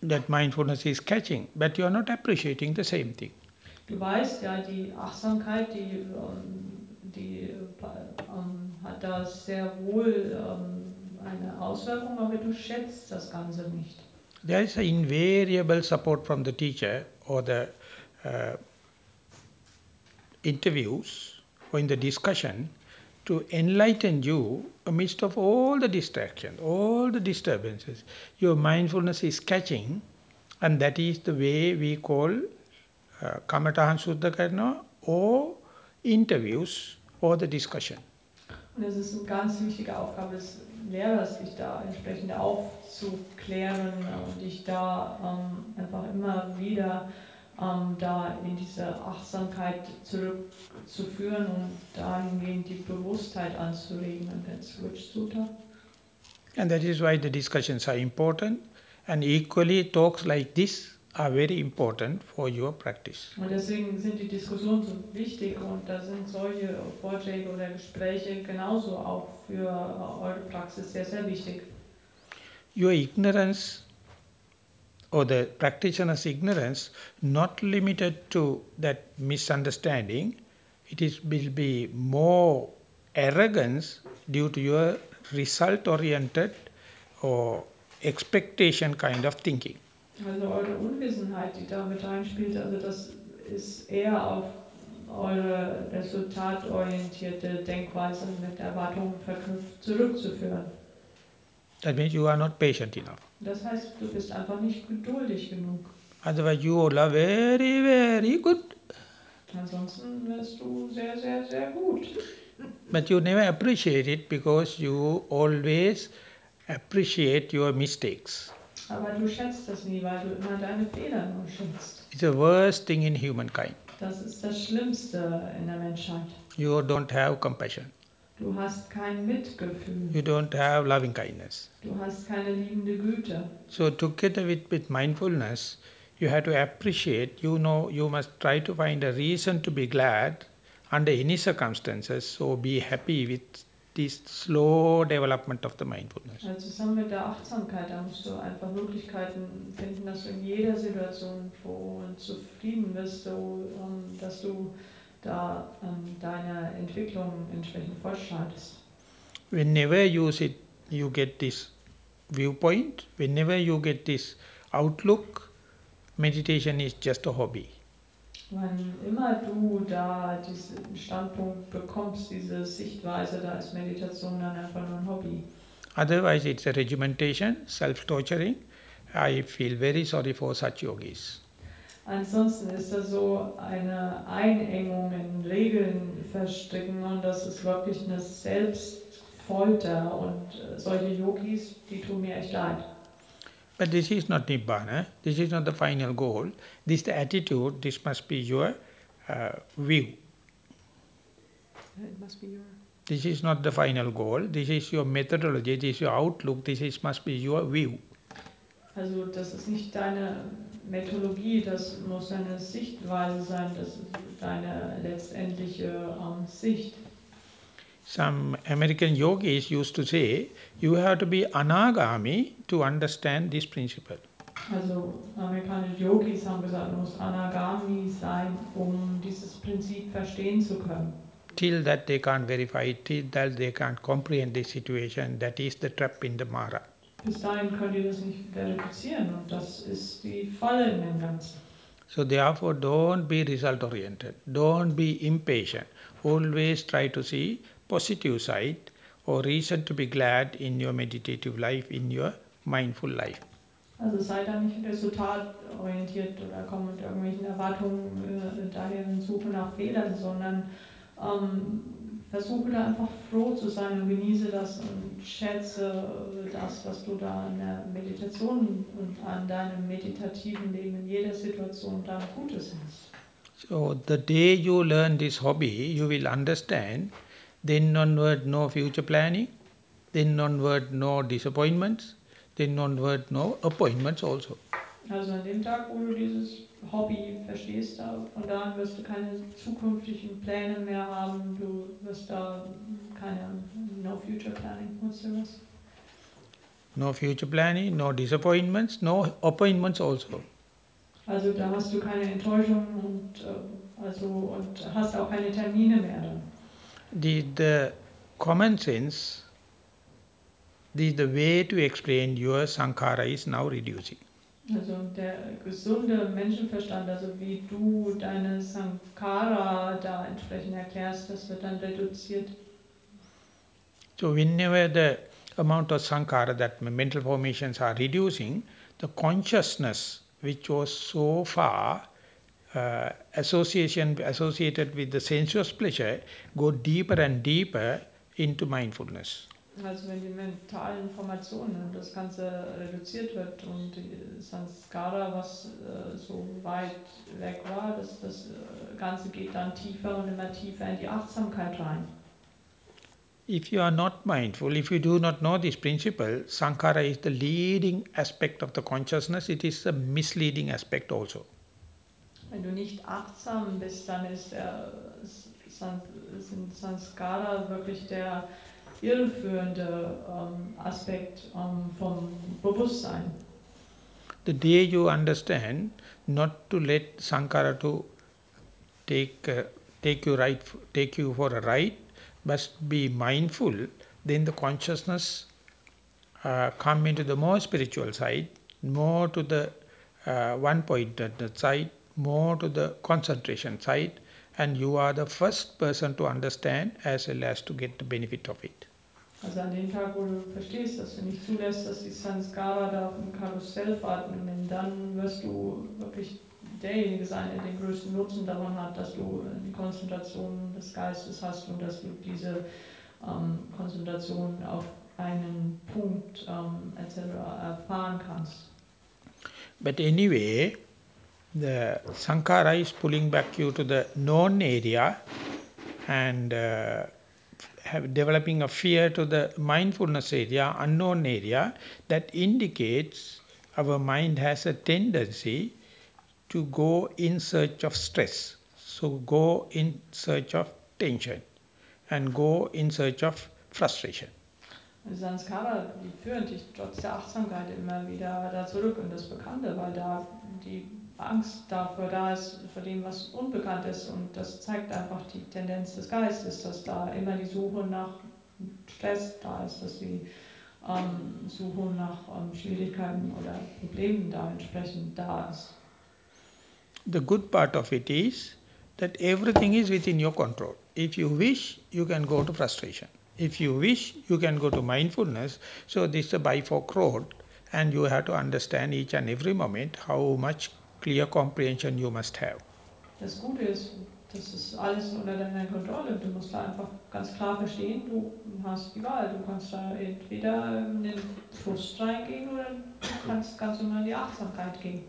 that mindfulness is catching, but you are not appreciating the same thing. Du weißt ja, die Achtsamkeit, die, die ähm, hat da sehr wohl ähm, eine Auswirkung, aber du schätzt das Ganze nicht. There is an invariable support from the teacher or the uh, interviews or in the discussion to enlighten you amidst of all the distractions, all the disturbances. Your mindfulness is catching and that is the way we call uh, Kamatahan Suddha Karna or interviews or the discussion. Und es ist eine ganz wichtige Aufgabe des Lehrers, dich da entsprechend aufzuklären und dich da ähm, einfach immer wieder ähm, da in diese Achtsamkeit zurückzuführen und dahingehend die Bewusstheit anzuregen. And that's which sutta? And that is why the discussions are important and equally talks like this are very important for your practice. Und deswegen sind die Diskussionen so wichtig und da sind solche Vorträge oder Gespräche genauso auch für eure Praxis sehr, sehr wichtig. Your ignorance or the practitioner's ignorance not limited to that misunderstanding, it is will be more arrogance due to your result-oriented or expectation kind of thinking. Also eure Unwissenheit, die da mit reinspielt, also das ist eher auf eure resultatorientierte Denkweise mit Erwartungen verknüpft zurückzuführen. That means you are not patient enough. Das heißt, du bist einfach nicht geduldig genug. Otherwise you all are very, very good. Ansonsten wärst du sehr, sehr, sehr gut. But you never appreciate it because you always appreciate your mistakes. Aber du schätzt das nie, weil du immer deine Fehler nur schätzt. It's the worst thing in humankind. Das ist das Schlimmste in der Menschheit. You don't have compassion. Du hast kein Mitgefühl. You don't have loving kindness. Du hast keine liebende Güte. So together with, with mindfulness, you have to appreciate, you know, you must try to find a reason to be glad under any circumstances. So be happy with this slow development of the mindfulness. Also zusammen mit der Achtsamkeit, da musst du einfach Möglichkeiten finden, dass du in jeder Situation froh und zufrieden bist, so, ähm, dass du da ähm, deine Entwicklung entsprechend fortschreitest. Whenever you sit, you get this viewpoint, whenever you get this outlook, meditation is just a hobby. Wann immer du da diesen Standpunkt bekommst, diese Sichtweise, da ist Meditation dann einfach nur ein Hobby. Otherwise, it's a regimentation, self-torturing. I feel very sorry for such yogis. Ansonsten ist das so eine Einengung in Regeln verstricken und das ist wirklich eine Selbstfolter und äh, solche Yogis, die tun mir echt leid. But this is not Nibbana, this is not the final goal. This is the attitude, this must be your uh, view. It must be your This is not the final goal, this is your methodology, this is your outlook, this is, must be your view. Also das ist nicht deine Methodologie, das muss eine Sichtweise sein, das ist deine letztendliche ähm, Sicht. Some American yogis used to say, you have to be anagami to understand this principle. Also amerikanische Yogis haben gesagt, man muss Anagami sein, um dieses Prinzip verstehen zu können. Till that they can't verify it, till that they can't comprehend the situation, that is the trap in the Mara. Bis dahin könnt ihr das nicht verifizieren und das ist die Falle in dem Ganzen. So therefore don't be result oriented, don't be impatient. Always try to see positive side or reason to be glad in your meditative life, in your mindful life. Also sei da nicht resultatorientiert oder komm mit irgendwelchen Erwartungen äh, daher in Suche nach Fehlern, sondern ähm, versuche da einfach froh zu sein und genieße das und schätze das, was du da in der Meditation und an deinem meditativen Leben in jeder Situation da Gutes hast. So the day you learn this hobby, you will understand, then onward no future planning, then onward no disappointments, then onward no appointments also. Also an dem Tag, wo du dieses Hobby verstehst, da, von da an wirst du keine zukünftigen Pläne mehr haben, du wirst da keine No Future Planning, what's the rest? No future planning, no disappointments, no appointments also. Also da hast du keine Enttäuschung und, äh, also, und hast auch keine Termine mehr dann. The, the common sense, the, the way to explain your sankhara is now reducing. Also der gesunde Menschenverstand, also wie du deine Sankhara da entsprechend erklärst, das wird dann reduziert. So whenever the amount of Sankara that mental formations are reducing, the consciousness which was so far uh, association associated with the sensuous pleasure go deeper and deeper into mindfulness. Also wenn die mentalen Informationen und das Ganze reduziert wird und die Sanskara, was äh, so weit weg war, das, das äh, Ganze geht dann tiefer und immer tiefer in die Achtsamkeit rein. If you are not mindful, if you do not know this principle, sankhara is the leading aspect of the consciousness, it is a misleading aspect also. Wenn du nicht achtsam bist, dann ist der sind Sanskara wirklich der irreführende ähm, Aspekt ähm, vom Bewusstsein. The day you understand not to let Sankara to take uh, take you right take you for a ride, but be mindful, then the consciousness uh, come into the more spiritual side, more to the uh, one-pointed side, more to the concentration side, and you are the first person to understand as well as to get the benefit of it. Also an dem Tag, wo du verstehst, dass du nicht zulässt, dass die Sanskara da auf dem Karussell fahren, dann wirst du wirklich derjenige sein, der den größten Nutzen davon hat, dass du die Konzentration des Geistes hast und dass du diese ähm, Konzentration auf einen Punkt ähm, etc. erfahren kannst. But anyway, the Sankara is pulling back you to the known area and uh, have developing a fear to the mindfulness area, unknown area, that indicates our mind has a tendency to go in search of stress. So go in search of tension and go in search of frustration. Sanskara, die führen dich trotz der Achtsamkeit immer wieder da zurück in das Bekannte, weil da die Angst dafür da ist, vor dem, was unbekannt ist. Und das zeigt einfach die Tendenz des Geistes, dass da immer die Suche nach Stress da ist, dass die ähm, Suche nach ähm, Schwierigkeiten oder Problemen da entsprechend da ist. The good part of it is that everything is within your control. If you wish, you can go to frustration. If you wish, you can go to mindfulness. So this is a bifork road and you have to understand each and every moment how much clear comprehension you must have. Das Gute ist, das ist alles unter deiner Kontrolle. Du musst da einfach ganz klar verstehen, du hast die Wahl. Du kannst da entweder in den Frust reingehen oder du kannst ganz normal in die Achtsamkeit gehen.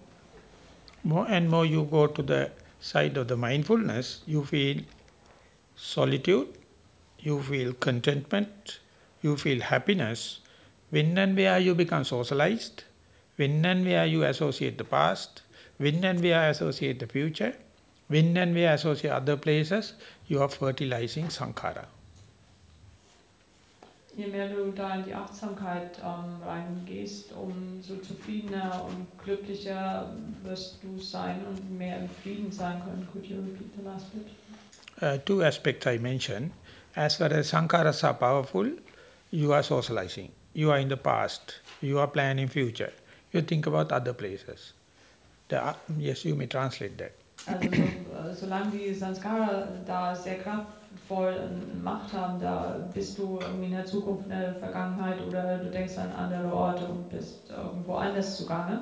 More and more you go to the side of the mindfulness, you feel solitude, you feel contentment, you feel happiness. When and where you become socialized, when and where you associate the past, when and where associate the future, when and where associate other places, you are fertilizing sankhara. Je mehr du da in die Achtsamkeit ähm, reingehst, umso zufriedener und glücklicher wirst du sein und mehr im Frieden sein können. Could you repeat the last bit? Uh, two aspects I mentioned. As far as sankharas are powerful, you are socializing. You are in the past. You are planning future. You think about other places. The, yes, you may translate that. Also so, äh, solange die Sanskara da sehr kraftvoll Macht haben, da bist du irgendwie in der Zukunft, in der Vergangenheit oder du denkst an andere Orte und bist irgendwo anders zugange.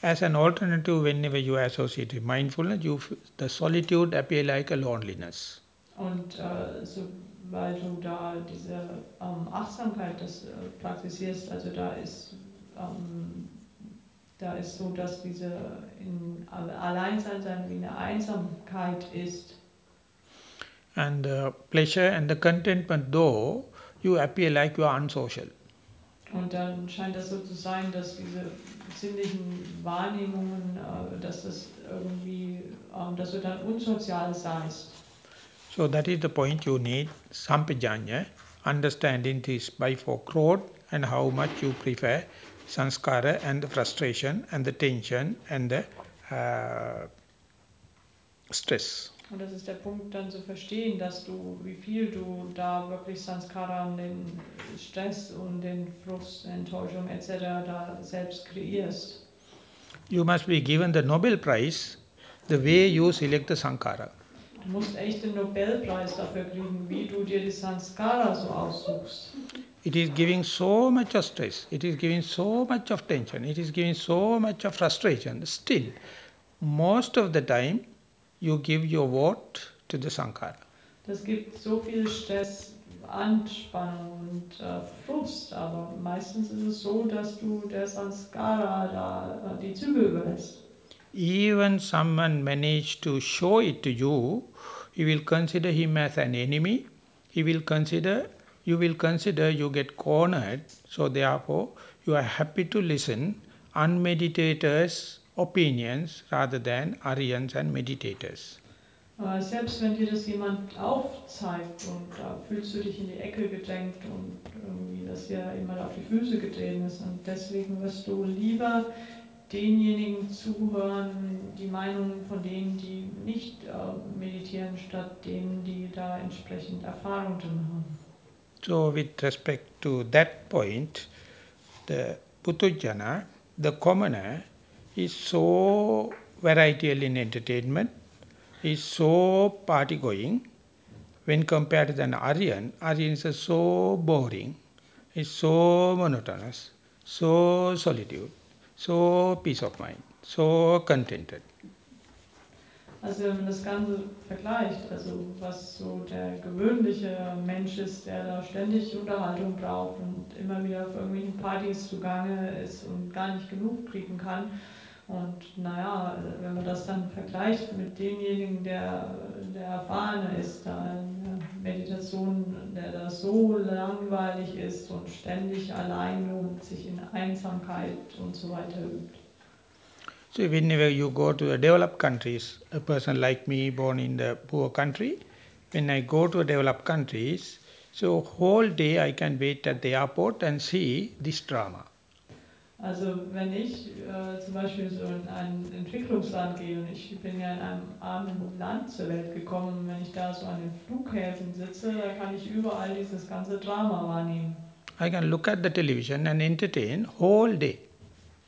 As an alternative, whenever you associate with mindfulness, you the solitude appear like a loneliness. Und äh, sobald du da diese ähm, Achtsamkeit das äh, praktizierst, also da ist ähm, da ist so, dass diese in Alleinsein sein wie eine Einsamkeit ist. And the pleasure and the contentment, though, you appear like you are unsocial. Und dann scheint das so zu sein, dass diese sinnlichen Wahrnehmungen, äh, dass das irgendwie, ähm, dass du dann unsozial seist. So that is the point you need, sampajanya, understanding this bifork road and how much you prefer sanskara and the frustration and the tension and the uh, stress. Und das ist der Punkt dann zu verstehen, dass du, wie viel du da wirklich Sanskara und den Stress und den Frust, Enttäuschung etc. da selbst kreierst. You must be given the Nobel Prize the way you select the Sankara. Du musst echt den Nobelpreis dafür kriegen, wie du dir die Sanskara so aussuchst. It is giving so much of stress, it is giving so much of tension, it is giving so much of frustration. Still, most of the time, you give your vote to the Sankara. Das gibt so viel Stress, Anspannung und äh, Frust, aber meistens ist es so, dass du der Sanskara da äh, die Züge überlässt. Even someone managed to show it to you, you will consider him as an enemy, he will consider you will consider you get cornered. So therefore, you are happy to listen unmeditators' opinions rather than Aryans and meditators. Aber selbst wenn dir das jemand aufzeigt und da fühlst du dich in die Ecke gedrängt und irgendwie, dass dir jemand auf die Füße getreten ist und deswegen wirst du lieber denjenigen zuhören, die Meinungen von denen, die nicht äh, meditieren, statt denen, die da entsprechend Erfahrung drin haben. So with respect to that point, the Putujana, the commoner, is so varietal in entertainment, is so party going. When compared to an Aryan, Aryan is so boring, is so monotonous, so solitude, so peace of mind, so contented. Also wenn man das Ganze vergleicht, also was so der gewöhnliche Mensch ist, der da ständig Unterhaltung braucht und immer wieder auf irgendwelchen Partys zugange ist und gar nicht genug kriegen kann. Und naja, wenn man das dann vergleicht mit demjenigen, der, der erfahrene ist, da in der Meditation, der da so langweilig ist und ständig alleine und sich in Einsamkeit und so weiter übt. So whenever you go to the developed countries, a person like me born in the poor country, when I go to developed countries, so whole day I can wait at the airport and see this drama. Also wenn ich äh, zum Beispiel so in ein Entwicklungsland gehe und ich bin ja in einem armen Land zur Welt gekommen, wenn ich da so an den Flughäfen sitze, da kann ich überall dieses ganze Drama wahrnehmen. I can look at the television and entertain whole day.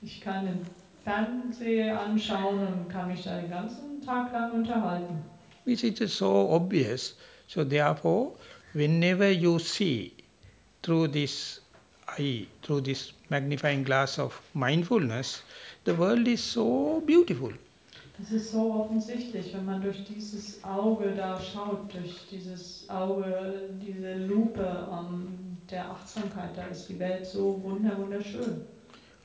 Ich kann den Fernseher anschauen und kann mich da den ganzen Tag lang unterhalten. Which is so obvious. So therefore, whenever you see through this eye, through this magnifying glass of mindfulness, the world is so beautiful. Das ist so offensichtlich, wenn man durch dieses Auge da schaut, durch dieses Auge, diese Lupe um, der Achtsamkeit, da ist die Welt so wunder wunderschön.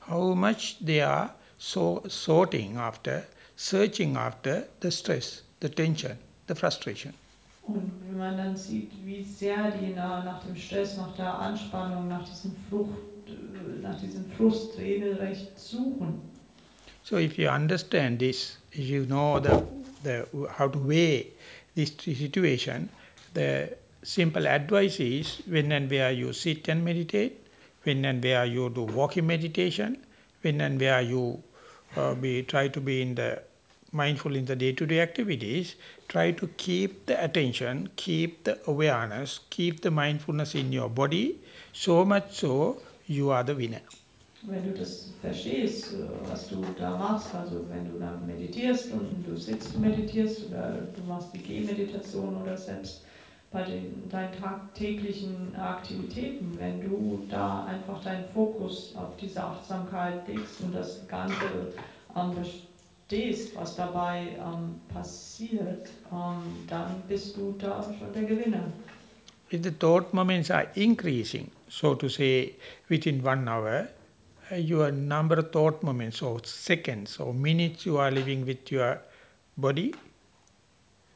How much they are so sorting after, searching after the stress, the tension, the frustration. Und wenn man dann sieht, wie sehr die nach, nach dem Stress, nach der Anspannung, nach diesem Flucht, nach diesem Frust regelrecht suchen. So if you understand this, if you know the, the, how to weigh this situation, the simple advice is when and where you sit and meditate, when and where you do walking meditation, when and where you uh, be try to be in the mindful in the day-to-day -day activities, try to keep the attention, keep the awareness, keep the mindfulness in your body, so much so you are the winner. Wenn du das verstehst, was du da machst, also wenn du dann meditierst und du sitzt meditierst oder du machst die Gehmeditation oder selbst bei den, deinen tagtäglichen Aktivitäten, wenn du da einfach deinen Fokus auf diese Achtsamkeit legst und das Ganze ähm, verstehst, was dabei ähm, passiert, ähm, dann bist du da schon der Gewinner. If the thought moments are increasing, so to say, within one hour, uh, your number of thought moments or seconds or minutes you are living with your body,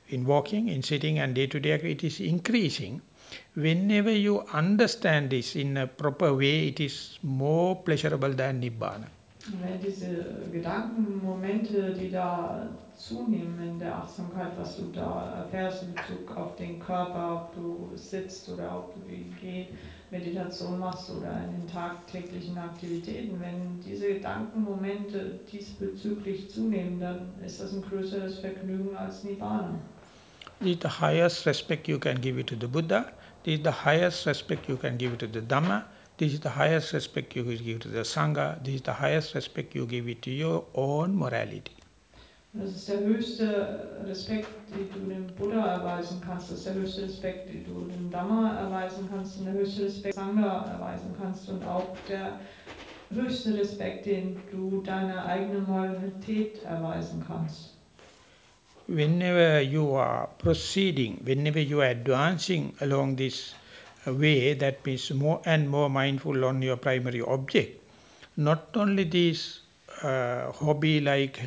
in walking, in sitting and day-to-day -day, it is increasing. Whenever you understand this in a proper way, it is more pleasurable than Nibbana. Wenn diese Gedankenmomente, die da zunehmen in der Achtsamkeit, was du da erfährst in Bezug auf den Körper, ob du sitzt oder ob du die Meditation machst oder in den tagtäglichen Aktivitäten, wenn diese Gedankenmomente diesbezüglich zunehmen, dann ist das ein größeres Vergnügen als Nibbana. Is the highest respect you can give it to the Buddha. This is the highest respect you can give it to the Dhamma. This is the highest respect you give to the Sangha. This is the highest respect you give it to your own morality. Das ist der höchste Respekt, den du dem Buddha erweisen kannst. Das ist der höchste Respekt, den du dem Dhamma erweisen kannst. Und der höchste Respekt, Sangha erweisen kannst. Und auch der höchste Respekt, den du deiner eigenen Moralität erweisen kannst. Whenever you are proceeding, whenever you are advancing along this way, that means more and more mindful on your primary object, not only this uh, hobby-like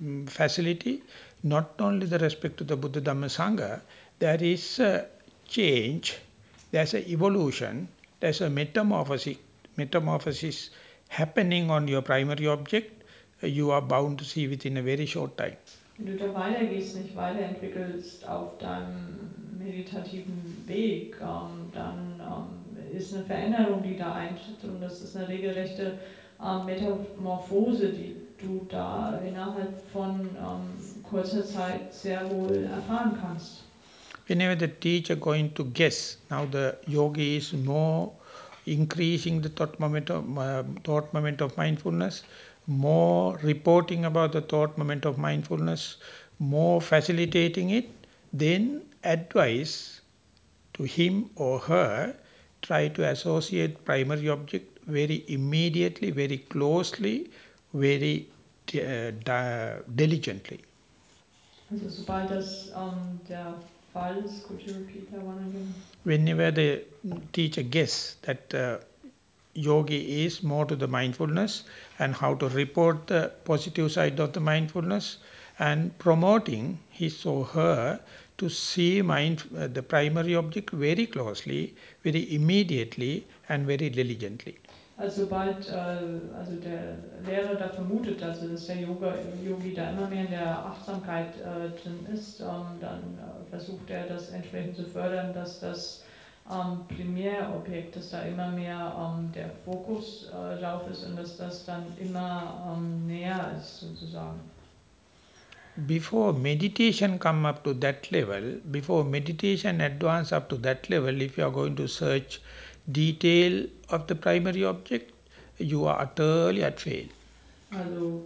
um, facility, not only the respect to the Buddha Dhamma Sangha, there is a change, there's an evolution, there's a metamorphosis, metamorphosis happening on your primary object, you are bound to see within a very short time. Wenn du da weitergehst, nicht weiterentwickelst auf deinem meditativen Weg, ähm, dann ähm, ist eine Veränderung, die da eintritt. Und das ist eine regelrechte ähm, Metamorphose, die du da innerhalb von ähm, kurzer Zeit sehr wohl erfahren kannst. Whenever the teacher going to guess, now the yogi is more increasing the thought moment of, uh, thought moment of mindfulness, more reporting about the thought moment of mindfulness, more facilitating it, then advice to him or her, try to associate primary object very immediately, very closely, very uh, diligently. Also sobald das um, der Fall ist, could you repeat that one again? Whenever the teacher guess that uh, yogi is more to the mindfulness and how to report the positive side of the mindfulness and promoting his or her to see mind, uh, the primary object very closely, very immediately and very diligently. Also sobald äh, also der Lehrer da vermutet, also dass der Yoga, Yogi da immer mehr in der Achtsamkeit äh, drin ist, ähm, dann äh, versucht er das entsprechend zu fördern, dass das ähm, Primärobjekt, dass da immer mehr ähm, der Fokus äh, drauf ist und dass das dann immer ähm, näher ist sozusagen. Before meditation come up to that level, before meditation advance up to that level, if you are going to search detail of the primary object, you are utterly at fail. Also,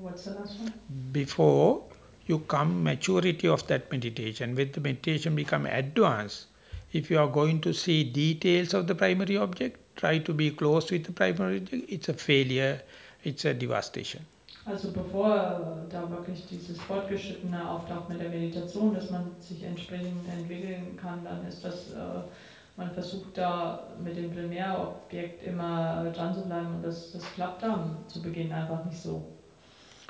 what's the last one? Before you come maturity of that meditation, with the meditation become advanced, if you are going to see details of the primary object, try to be close with the primary object, it's a failure, it's a devastation. Also bevor da wirklich dieses Fortgeschrittene auftaucht mit der Meditation, dass man sich entsprechend entwickeln kann, dann ist das, äh, man versucht da mit dem Primärobjekt immer dran zu bleiben und das, das klappt dann zu Beginn einfach nicht so.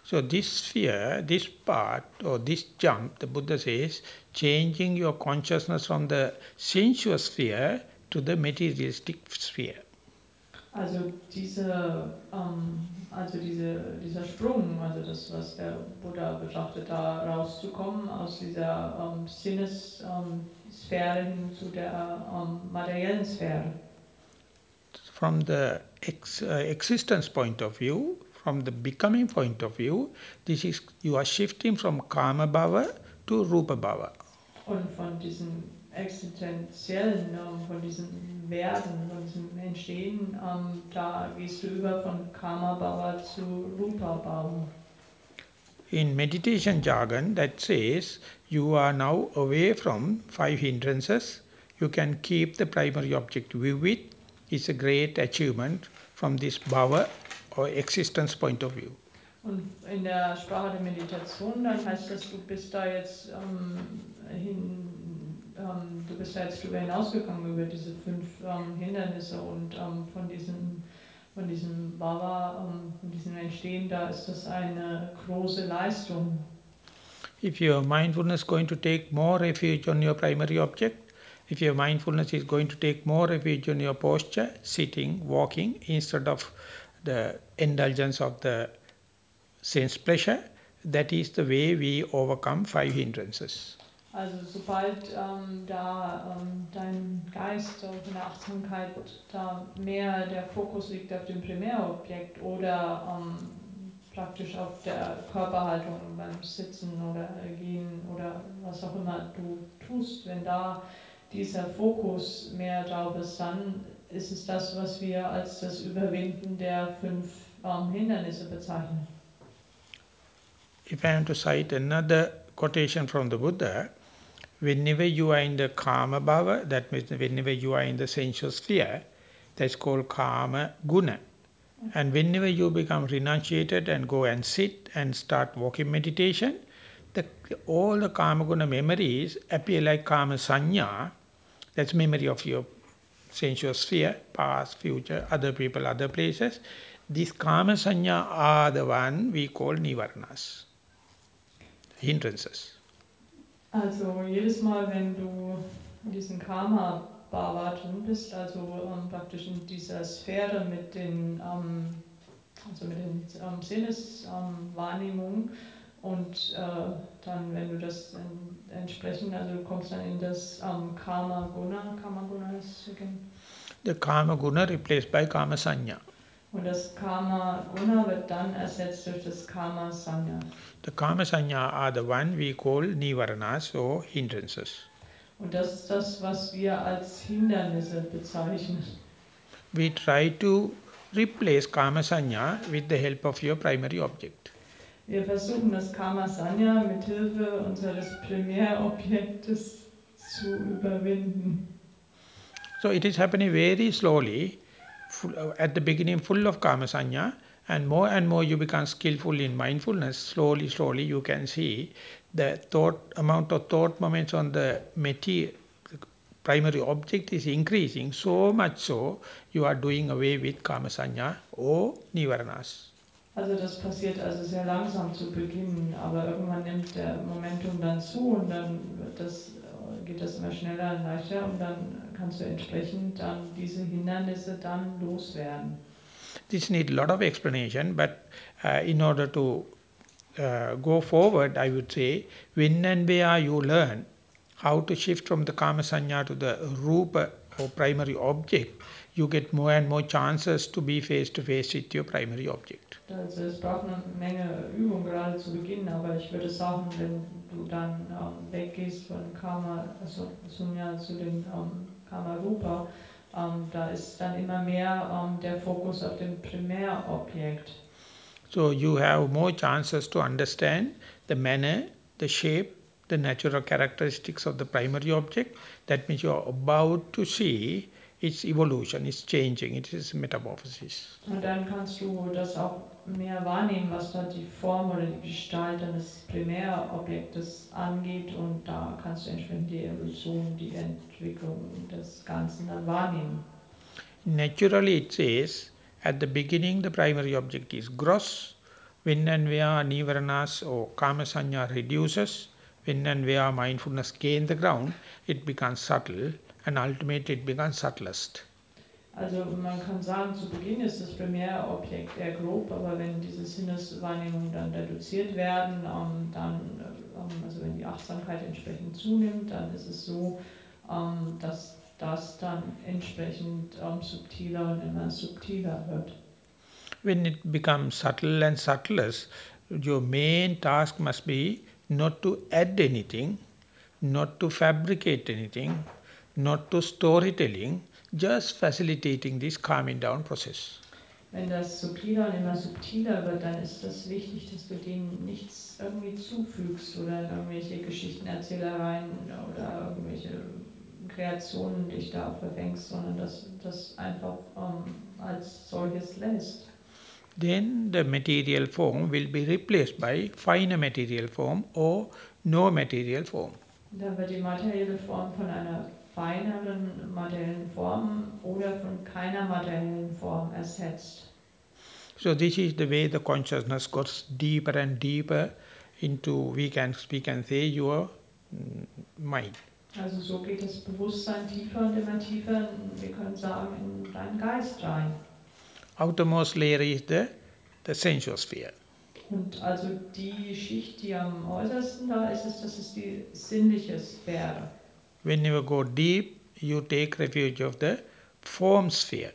So this sphere, this part or this jump, the Buddha says, changing your consciousness from the sensuous sphere to the materialistic sphere. Also diese, ähm, also diese, dieser Sprung, also das, was der Buddha betrachtet, da rauszukommen aus dieser ähm, Sinnessphäre ähm, hin zu der ähm, materiellen Sphäre. From the ex, uh, existence point of view, from the becoming point of view, this is you are shifting from Kama Bhava to Rupa Bhava. Und von diesem existenziellen, ähm, von diesem Werden, von diesem Entstehen, ähm, da gehst du über von Kama Bhava zu Rupa Bhava. In meditation jargon, that says you are now away from five hindrances. You can keep the primary object vivid. It's a great achievement from this bhava or existence point of view. Und in der Sprache der Meditation, dann heißt das, du bist da jetzt ähm, hin, ähm, du bist da jetzt drüber hinausgegangen über diese fünf ähm, Hindernisse und ähm, von diesem von diesem ähm, von diesem Entstehen, da ist das eine große Leistung. If your mindfulness is going to take more refuge on your primary object, if your mindfulness is going to take more refuge on your posture, sitting, walking, instead of the indulgence of the sense pleasure, that is the way we overcome five hindrances. Also sobald ähm, da ähm, dein Geist auf eine Achtsamkeit da mehr der Fokus liegt auf dem Primärobjekt oder ähm, praktisch auf der Körperhaltung beim Sitzen oder Gehen oder was auch immer du tust, wenn da dieser Fokus mehr drauf ist, dann ist es das, was wir als das Überwinden der fünf ähm, Hindernisse bezeichnen. If I am to cite another quotation from the Buddha, whenever you are in the karma bhava, that means whenever you are in the sensual sphere, that's called karma guna. And whenever you become renunciated and go and sit and start walking meditation, the, all the karma guna memories appear like karma sanya, that's memory of your sensual sphere, past, future, other people, other places. These karma sanya are the one we call nivarnas, hindrances. Also jedes Mal, wenn du in diesem Karma Bhava drin bist, also ähm, praktisch in dieser Sphäre mit den, ähm, also mit den ähm, Sinneswahrnehmungen und äh, dann, wenn du das entsprechend, also du kommst dann in das ähm, Karma Guna, Karma Guna ist again. The Karma Guna replaced by Karma Sanya. Und das Karma Guna wird dann ersetzt durch das Karma Sanya. The Karma Sanya are the one we call Nivaranas or hindrances. Und das ist das, was wir als Hindernisse bezeichnen. We try to replace Kama Sanya with the help of your primary object. Wir versuchen das Karma Sanya mit Hilfe unseres Primärobjektes zu überwinden. So it is happening very slowly, uh, at the beginning full of Kama Sanya, and more and more you become skillful in mindfulness, slowly, slowly you can see the thought amount of thought moments on the material primary object is increasing so much so you are doing away with kama sanya or nivaranas. Also das passiert also sehr langsam zu Beginn, aber irgendwann nimmt der Momentum dann zu und dann das, äh, geht das immer schneller und leichter und dann kannst du entsprechend dann diese Hindernisse dann loswerden. This need a lot of explanation, but uh, in order to uh, go forward, I would say, when and where you learn how to shift from the kama sanya to the rupa or primary object, you get more and more chances to be face to face with your primary object. Also es braucht eine Menge Übung gerade zu Beginn, aber ich würde sagen, wenn du dann ähm, weggehst von Karma, also Sunya zu dem ähm, Karma Rupa, ähm, da ist dann immer mehr ähm, der Fokus auf dem Primärobjekt. So you have more chances to understand the manner, the shape, the natural characteristics of the primary object. That means you are about to see its evolution, its changing, it is metamorphosis. Und dann kannst du das auch mehr wahrnehmen, was da die Form oder die Gestalt eines Primärobjektes angeht und da kannst du entsprechend die Evolution, die Entwicklung des Ganzen dann wahrnehmen. Naturally it says, at the beginning the primary object is gross, when and where nivaranas or kama sanya reduces, when and where mindfulness gain the ground, it becomes subtle and ultimately it becomes subtlest. Also man kann sagen, zu Beginn ist das Primärobjekt eher grob, aber wenn diese Sinneswahrnehmungen dann reduziert werden, ähm, dann, ähm, also wenn die Achtsamkeit entsprechend zunimmt, dann ist es so, ähm, dass das dann entsprechend subtiler und immer subtiler wird. When it becomes subtle and subtlest, your main task must be not to add anything, not to fabricate anything, not to storytelling, just facilitating this calming down process. Wenn das subtiler und immer subtiler wird, dann ist das wichtig, dass du dem nichts irgendwie zufügst oder irgendwelche Geschichtenerzählereien oder irgendwelche Kreationen dich da verfängst, sondern dass das einfach ähm, als solches lässt. Then the material form will be replaced by finer material form or no material form. Dann wird die materielle Form von einer feineren materiellen Form oder von keiner materiellen Form ersetzt. So this is the way the consciousness goes deeper and deeper into, we can, we can say, your mm, mind. Also so geht das Bewusstsein tiefer und immer tiefer, wir können sagen, in deinen Geist rein. Outermost layer is the, the sensual sphere. Und also die Schicht, die am äußersten da ist, ist, das ist die sinnliche Sphäre. When you go deep, you take refuge of the form sphere.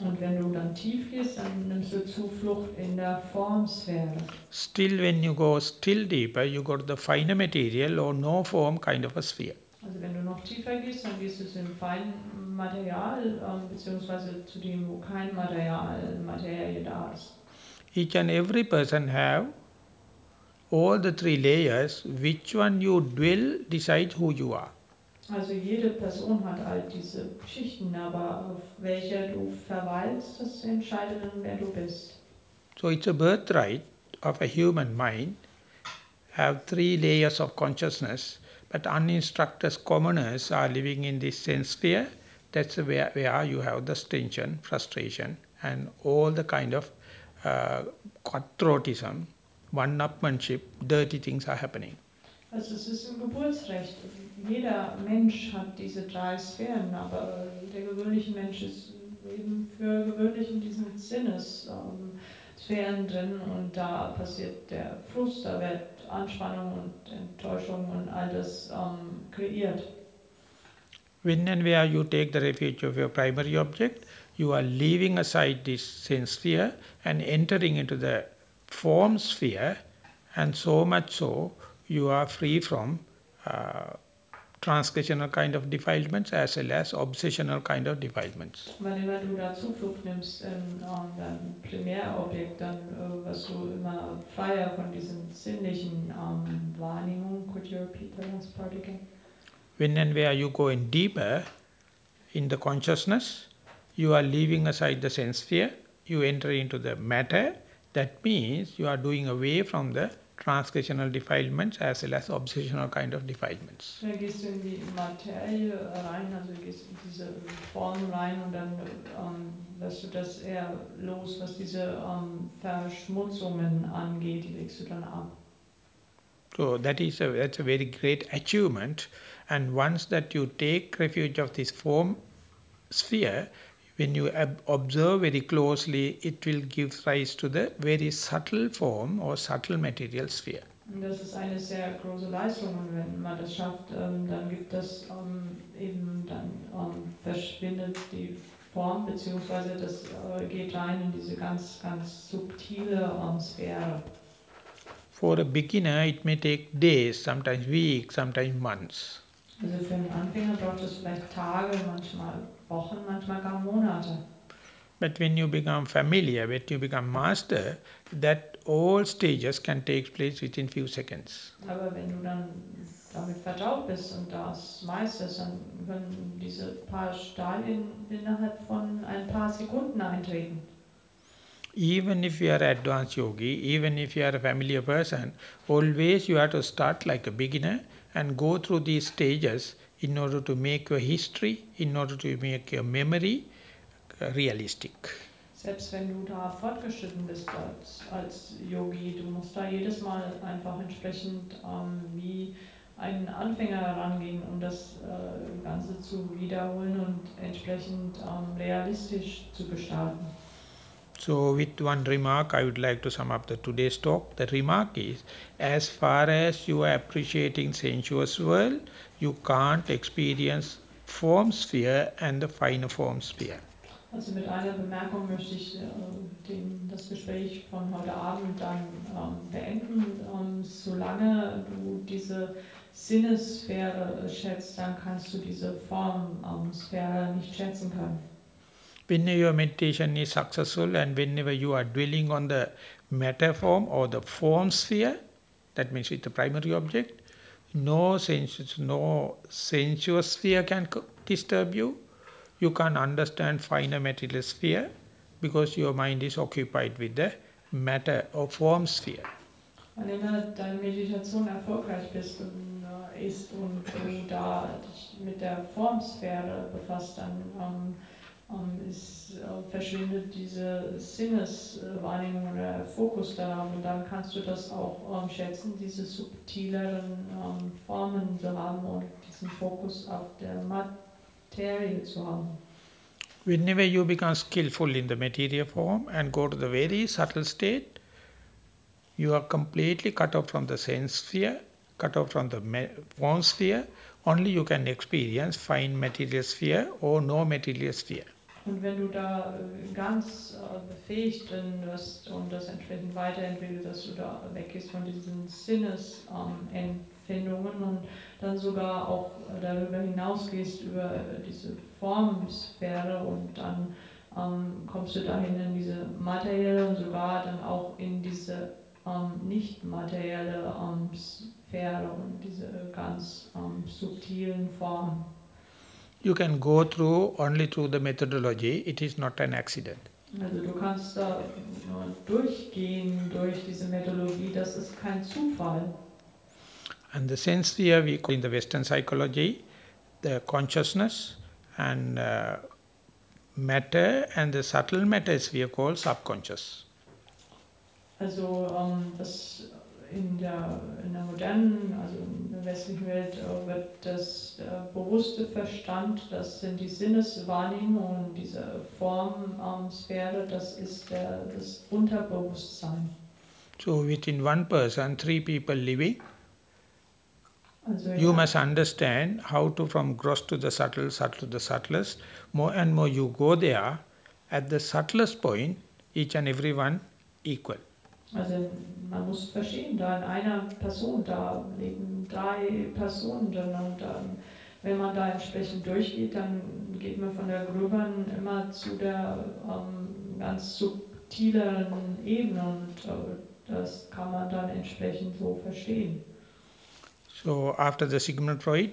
Und wenn du dann tief gehst, dann nimmst du Zuflucht in der Formsphäre. Still when you go still deeper, you go to the finer material or no form kind of a sphere. Also wenn du noch tiefer gehst, dann gehst du zum feinen Material, ähm, beziehungsweise zu dem, wo kein Material, Materie da ist. Each and every person have all the three layers, which one you dwell decides who you are. Also jede Person hat all diese Schichten, aber auf welcher du verweilst, das entscheidet dann, wer du bist. So it's a birthright of a human mind, have three layers of consciousness, but uninstructed commoners are living in this sense sphere. That's where, where you have the tension, frustration, and all the kind of uh, cutthroatism, one-upmanship, dirty things are happening. Also es ist ein Geburtsrecht. Jeder Mensch hat diese drei Sphären, aber der gewöhnliche Mensch ist eben für gewöhnlich in diesen Sinnessphären ähm, drin und da passiert der Frust, da wird Anspannung und Enttäuschung und all das ähm, kreiert. When and where you take the refuge of your primary object, you are leaving aside this sense sphere and entering into the form sphere and so much so you are free from uh, transgressional kind of defilements as well as obsessional kind of defilements. Du da Zuflucht nimmst in Primärobjekt, dann äh, wirst du immer freier von diesen sinnlichen ähm, Wahrnehmungen. Could you repeat the last part again? When and where you go in deeper in the consciousness, you are leaving aside the sense sphere, you enter into the matter, that means you are doing away from the transgressional defilements as well as obsessional kind of defilements. Dann gehst du in die Materie rein, also gehst in diese Form rein und dann ähm, wirst du das eher los, was diese ähm, Verschmutzungen angeht, die legst du dann ab. So that is a, that's a very great achievement and once that you take refuge of this form sphere, when you ob- observe very closely, it will give rise to the very subtle form or subtle material sphere. Das ist eine sehr große Leistung und wenn man das schafft, ähm, dann gibt das ähm, eben, dann ähm, verschwindet die Form, beziehungsweise das äh, geht rein in diese ganz, ganz subtile ähm, Sphäre. For a beginner, it may take days, sometimes weeks, sometimes months. Also für einen Anfänger braucht es vielleicht Tage, manchmal Wochen, manchmal gar Monate. But when you become familiar, when you become master, that all stages can take place within few seconds. Aber wenn du dann damit vertraut bist und das meisterst, dann können diese paar Stadien innerhalb von ein paar Sekunden eintreten. Even if you are advanced yogi, even if you are a familiar person, always you have to start like a beginner and go through these stages in order to make your history, in order to make your memory uh, realistic. Selbst wenn du da fortgeschritten bist als, als Yogi, du musst da jedes Mal einfach entsprechend ähm, wie ein Anfänger herangehen, um das äh, Ganze zu wiederholen und entsprechend ähm, realistisch zu gestalten. So with one remark, I would like to sum up the today's talk. The remark is, as far as you are appreciating sensuous world, you can't experience form sphere and the finer form sphere. Also mit einer Bemerkung möchte ich äh, den, das Gespräch von heute Abend dann ähm, beenden. Ähm, solange du diese Sinnessphäre äh, schätzt, dann kannst du diese Formsphäre ähm, nicht schätzen können. Whenever your meditation is successful and whenever you are dwelling on the matter form or the form sphere, that means with the primary object, no sensuous, no sensuous sphere can disturb you. You can't understand finer material sphere because your mind is occupied with the matter or form sphere. Wann immer deine Meditation erfolgreich bist und, ist und du da dich mit der Formsphäre befasst, dann ist, äh, verschwindet diese Sinneswahrnehmung oder Fokus darauf und dann kannst du das auch ähm, schätzen, diese subtileren ähm, Formen zu haben und diesen Fokus auf der Materie zu haben. Whenever you become skillful in the material form and go to the very subtle state, you are completely cut off from the sense sphere, cut off from the form sphere. Only you can experience fine material sphere or no material sphere. Und wenn du da äh, ganz äh, befähigt drin wirst und das entsprechend weiterentwickelt, dass du da weggehst von diesen Sinnesempfindungen und dann sogar auch darüber hinausgehst über diese Formsphäre und dann ähm, kommst du dahin in diese materielle und sogar dann auch in diese ähm, nicht materielle ähm, Sphäre und diese ganz ähm, subtilen Formen. You can go through only through the methodology, it is not an accident. Also du kannst da durchgehen durch diese Methodologie, das ist kein Zufall. And the sense sphere we call in the Western psychology, the consciousness and uh, matter and the subtle matter we call subconscious. Also ähm, das in der, in der modernen, also in der westlichen Welt äh, wird das der bewusste Verstand, das sind die Sinneswahrnehmungen, diese Formsphäre, das ist der, das Unterbewusstsein. So within one person, three people living, Also You ja, must understand how to from gross to the subtle, subtle to the subtlest. More and more you go there, at the subtlest point, each and every one equal. Also man muss verstehen, da in einer Person, da leben drei Personen drin und ähm, wenn man da entsprechend durchgeht, dann geht man von der gröberen immer zu der ähm, ganz subtileren Ebene und äh, das kann man dann entsprechend so verstehen. So after the Sigmund Freud,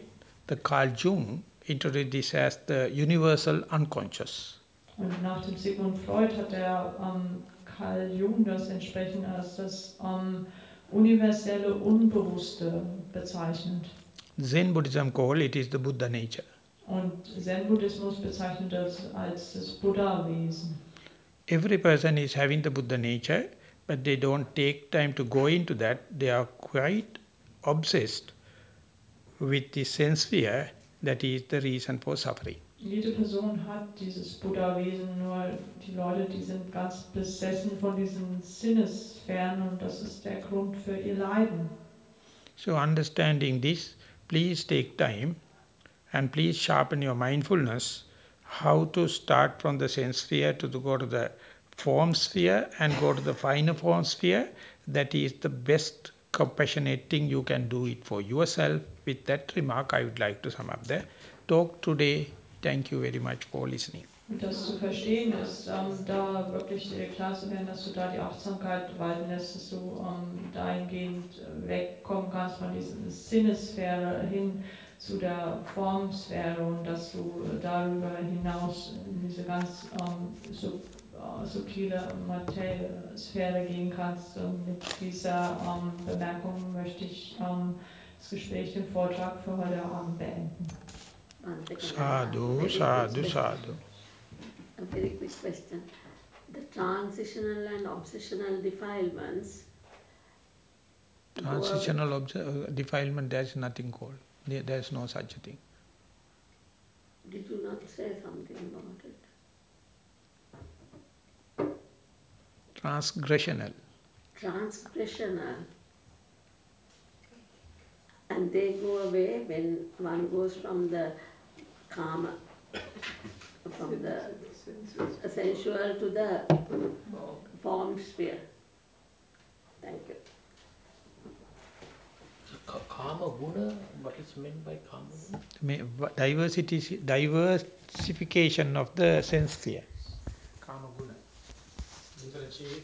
the Carl Jung introduced this as the universal unconscious. Und nach dem Sigmund Freud hat der ähm, Carl Jung das entsprechend als das ähm, universelle Unbewusste bezeichnet. Zen Buddhism call it is the Buddha nature. Und Zen-Buddhismus bezeichnet das als das Buddha-Wesen. Every person is having the Buddha nature, but they don't take time to go into that. They are quite obsessed with the sense sphere that is the reason for suffering. Jede Person hat dieses Buddha-Wesen, nur die Leute, die sind ganz besessen von diesen und das ist der Grund für ihr Leiden. So understanding this, please take time and please sharpen your mindfulness how to start from the sense sphere to the, go to the form sphere and go to the finer form sphere. That is the best compassionate thing you can do it for yourself. With that remark, I would like to sum up the talk today. Thank you very much for listening. Das zu verstehen ist, ähm, da wirklich klar zu werden, dass du da die Achtsamkeit walten lässt, dass du ähm, dahingehend äh, wegkommen kannst von dieser Sinnessphäre hin zu der Formsphäre und dass du darüber hinaus in diese ganz ähm, sub, äh, subtile Materie-Sphäre gehen kannst. Und mit dieser ähm, Bemerkung möchte ich ähm, das Gespräch, den Vortrag für heute Abend beenden. Sadhu, sadhu, sadhu. A very quick question. The transitional and obsessional defilements. Transitional obs- uh, defilement, there is nothing called. There there is no such a thing. Did you not say something about it? Transgressional. Transgressional. And they go away when one goes from the karma, from the sensual to the form sphere. Thank you. Ka- Karma guna, what is meant by karma guna? Diversity, diversification of the sense sphere. Kama guna. Differentiate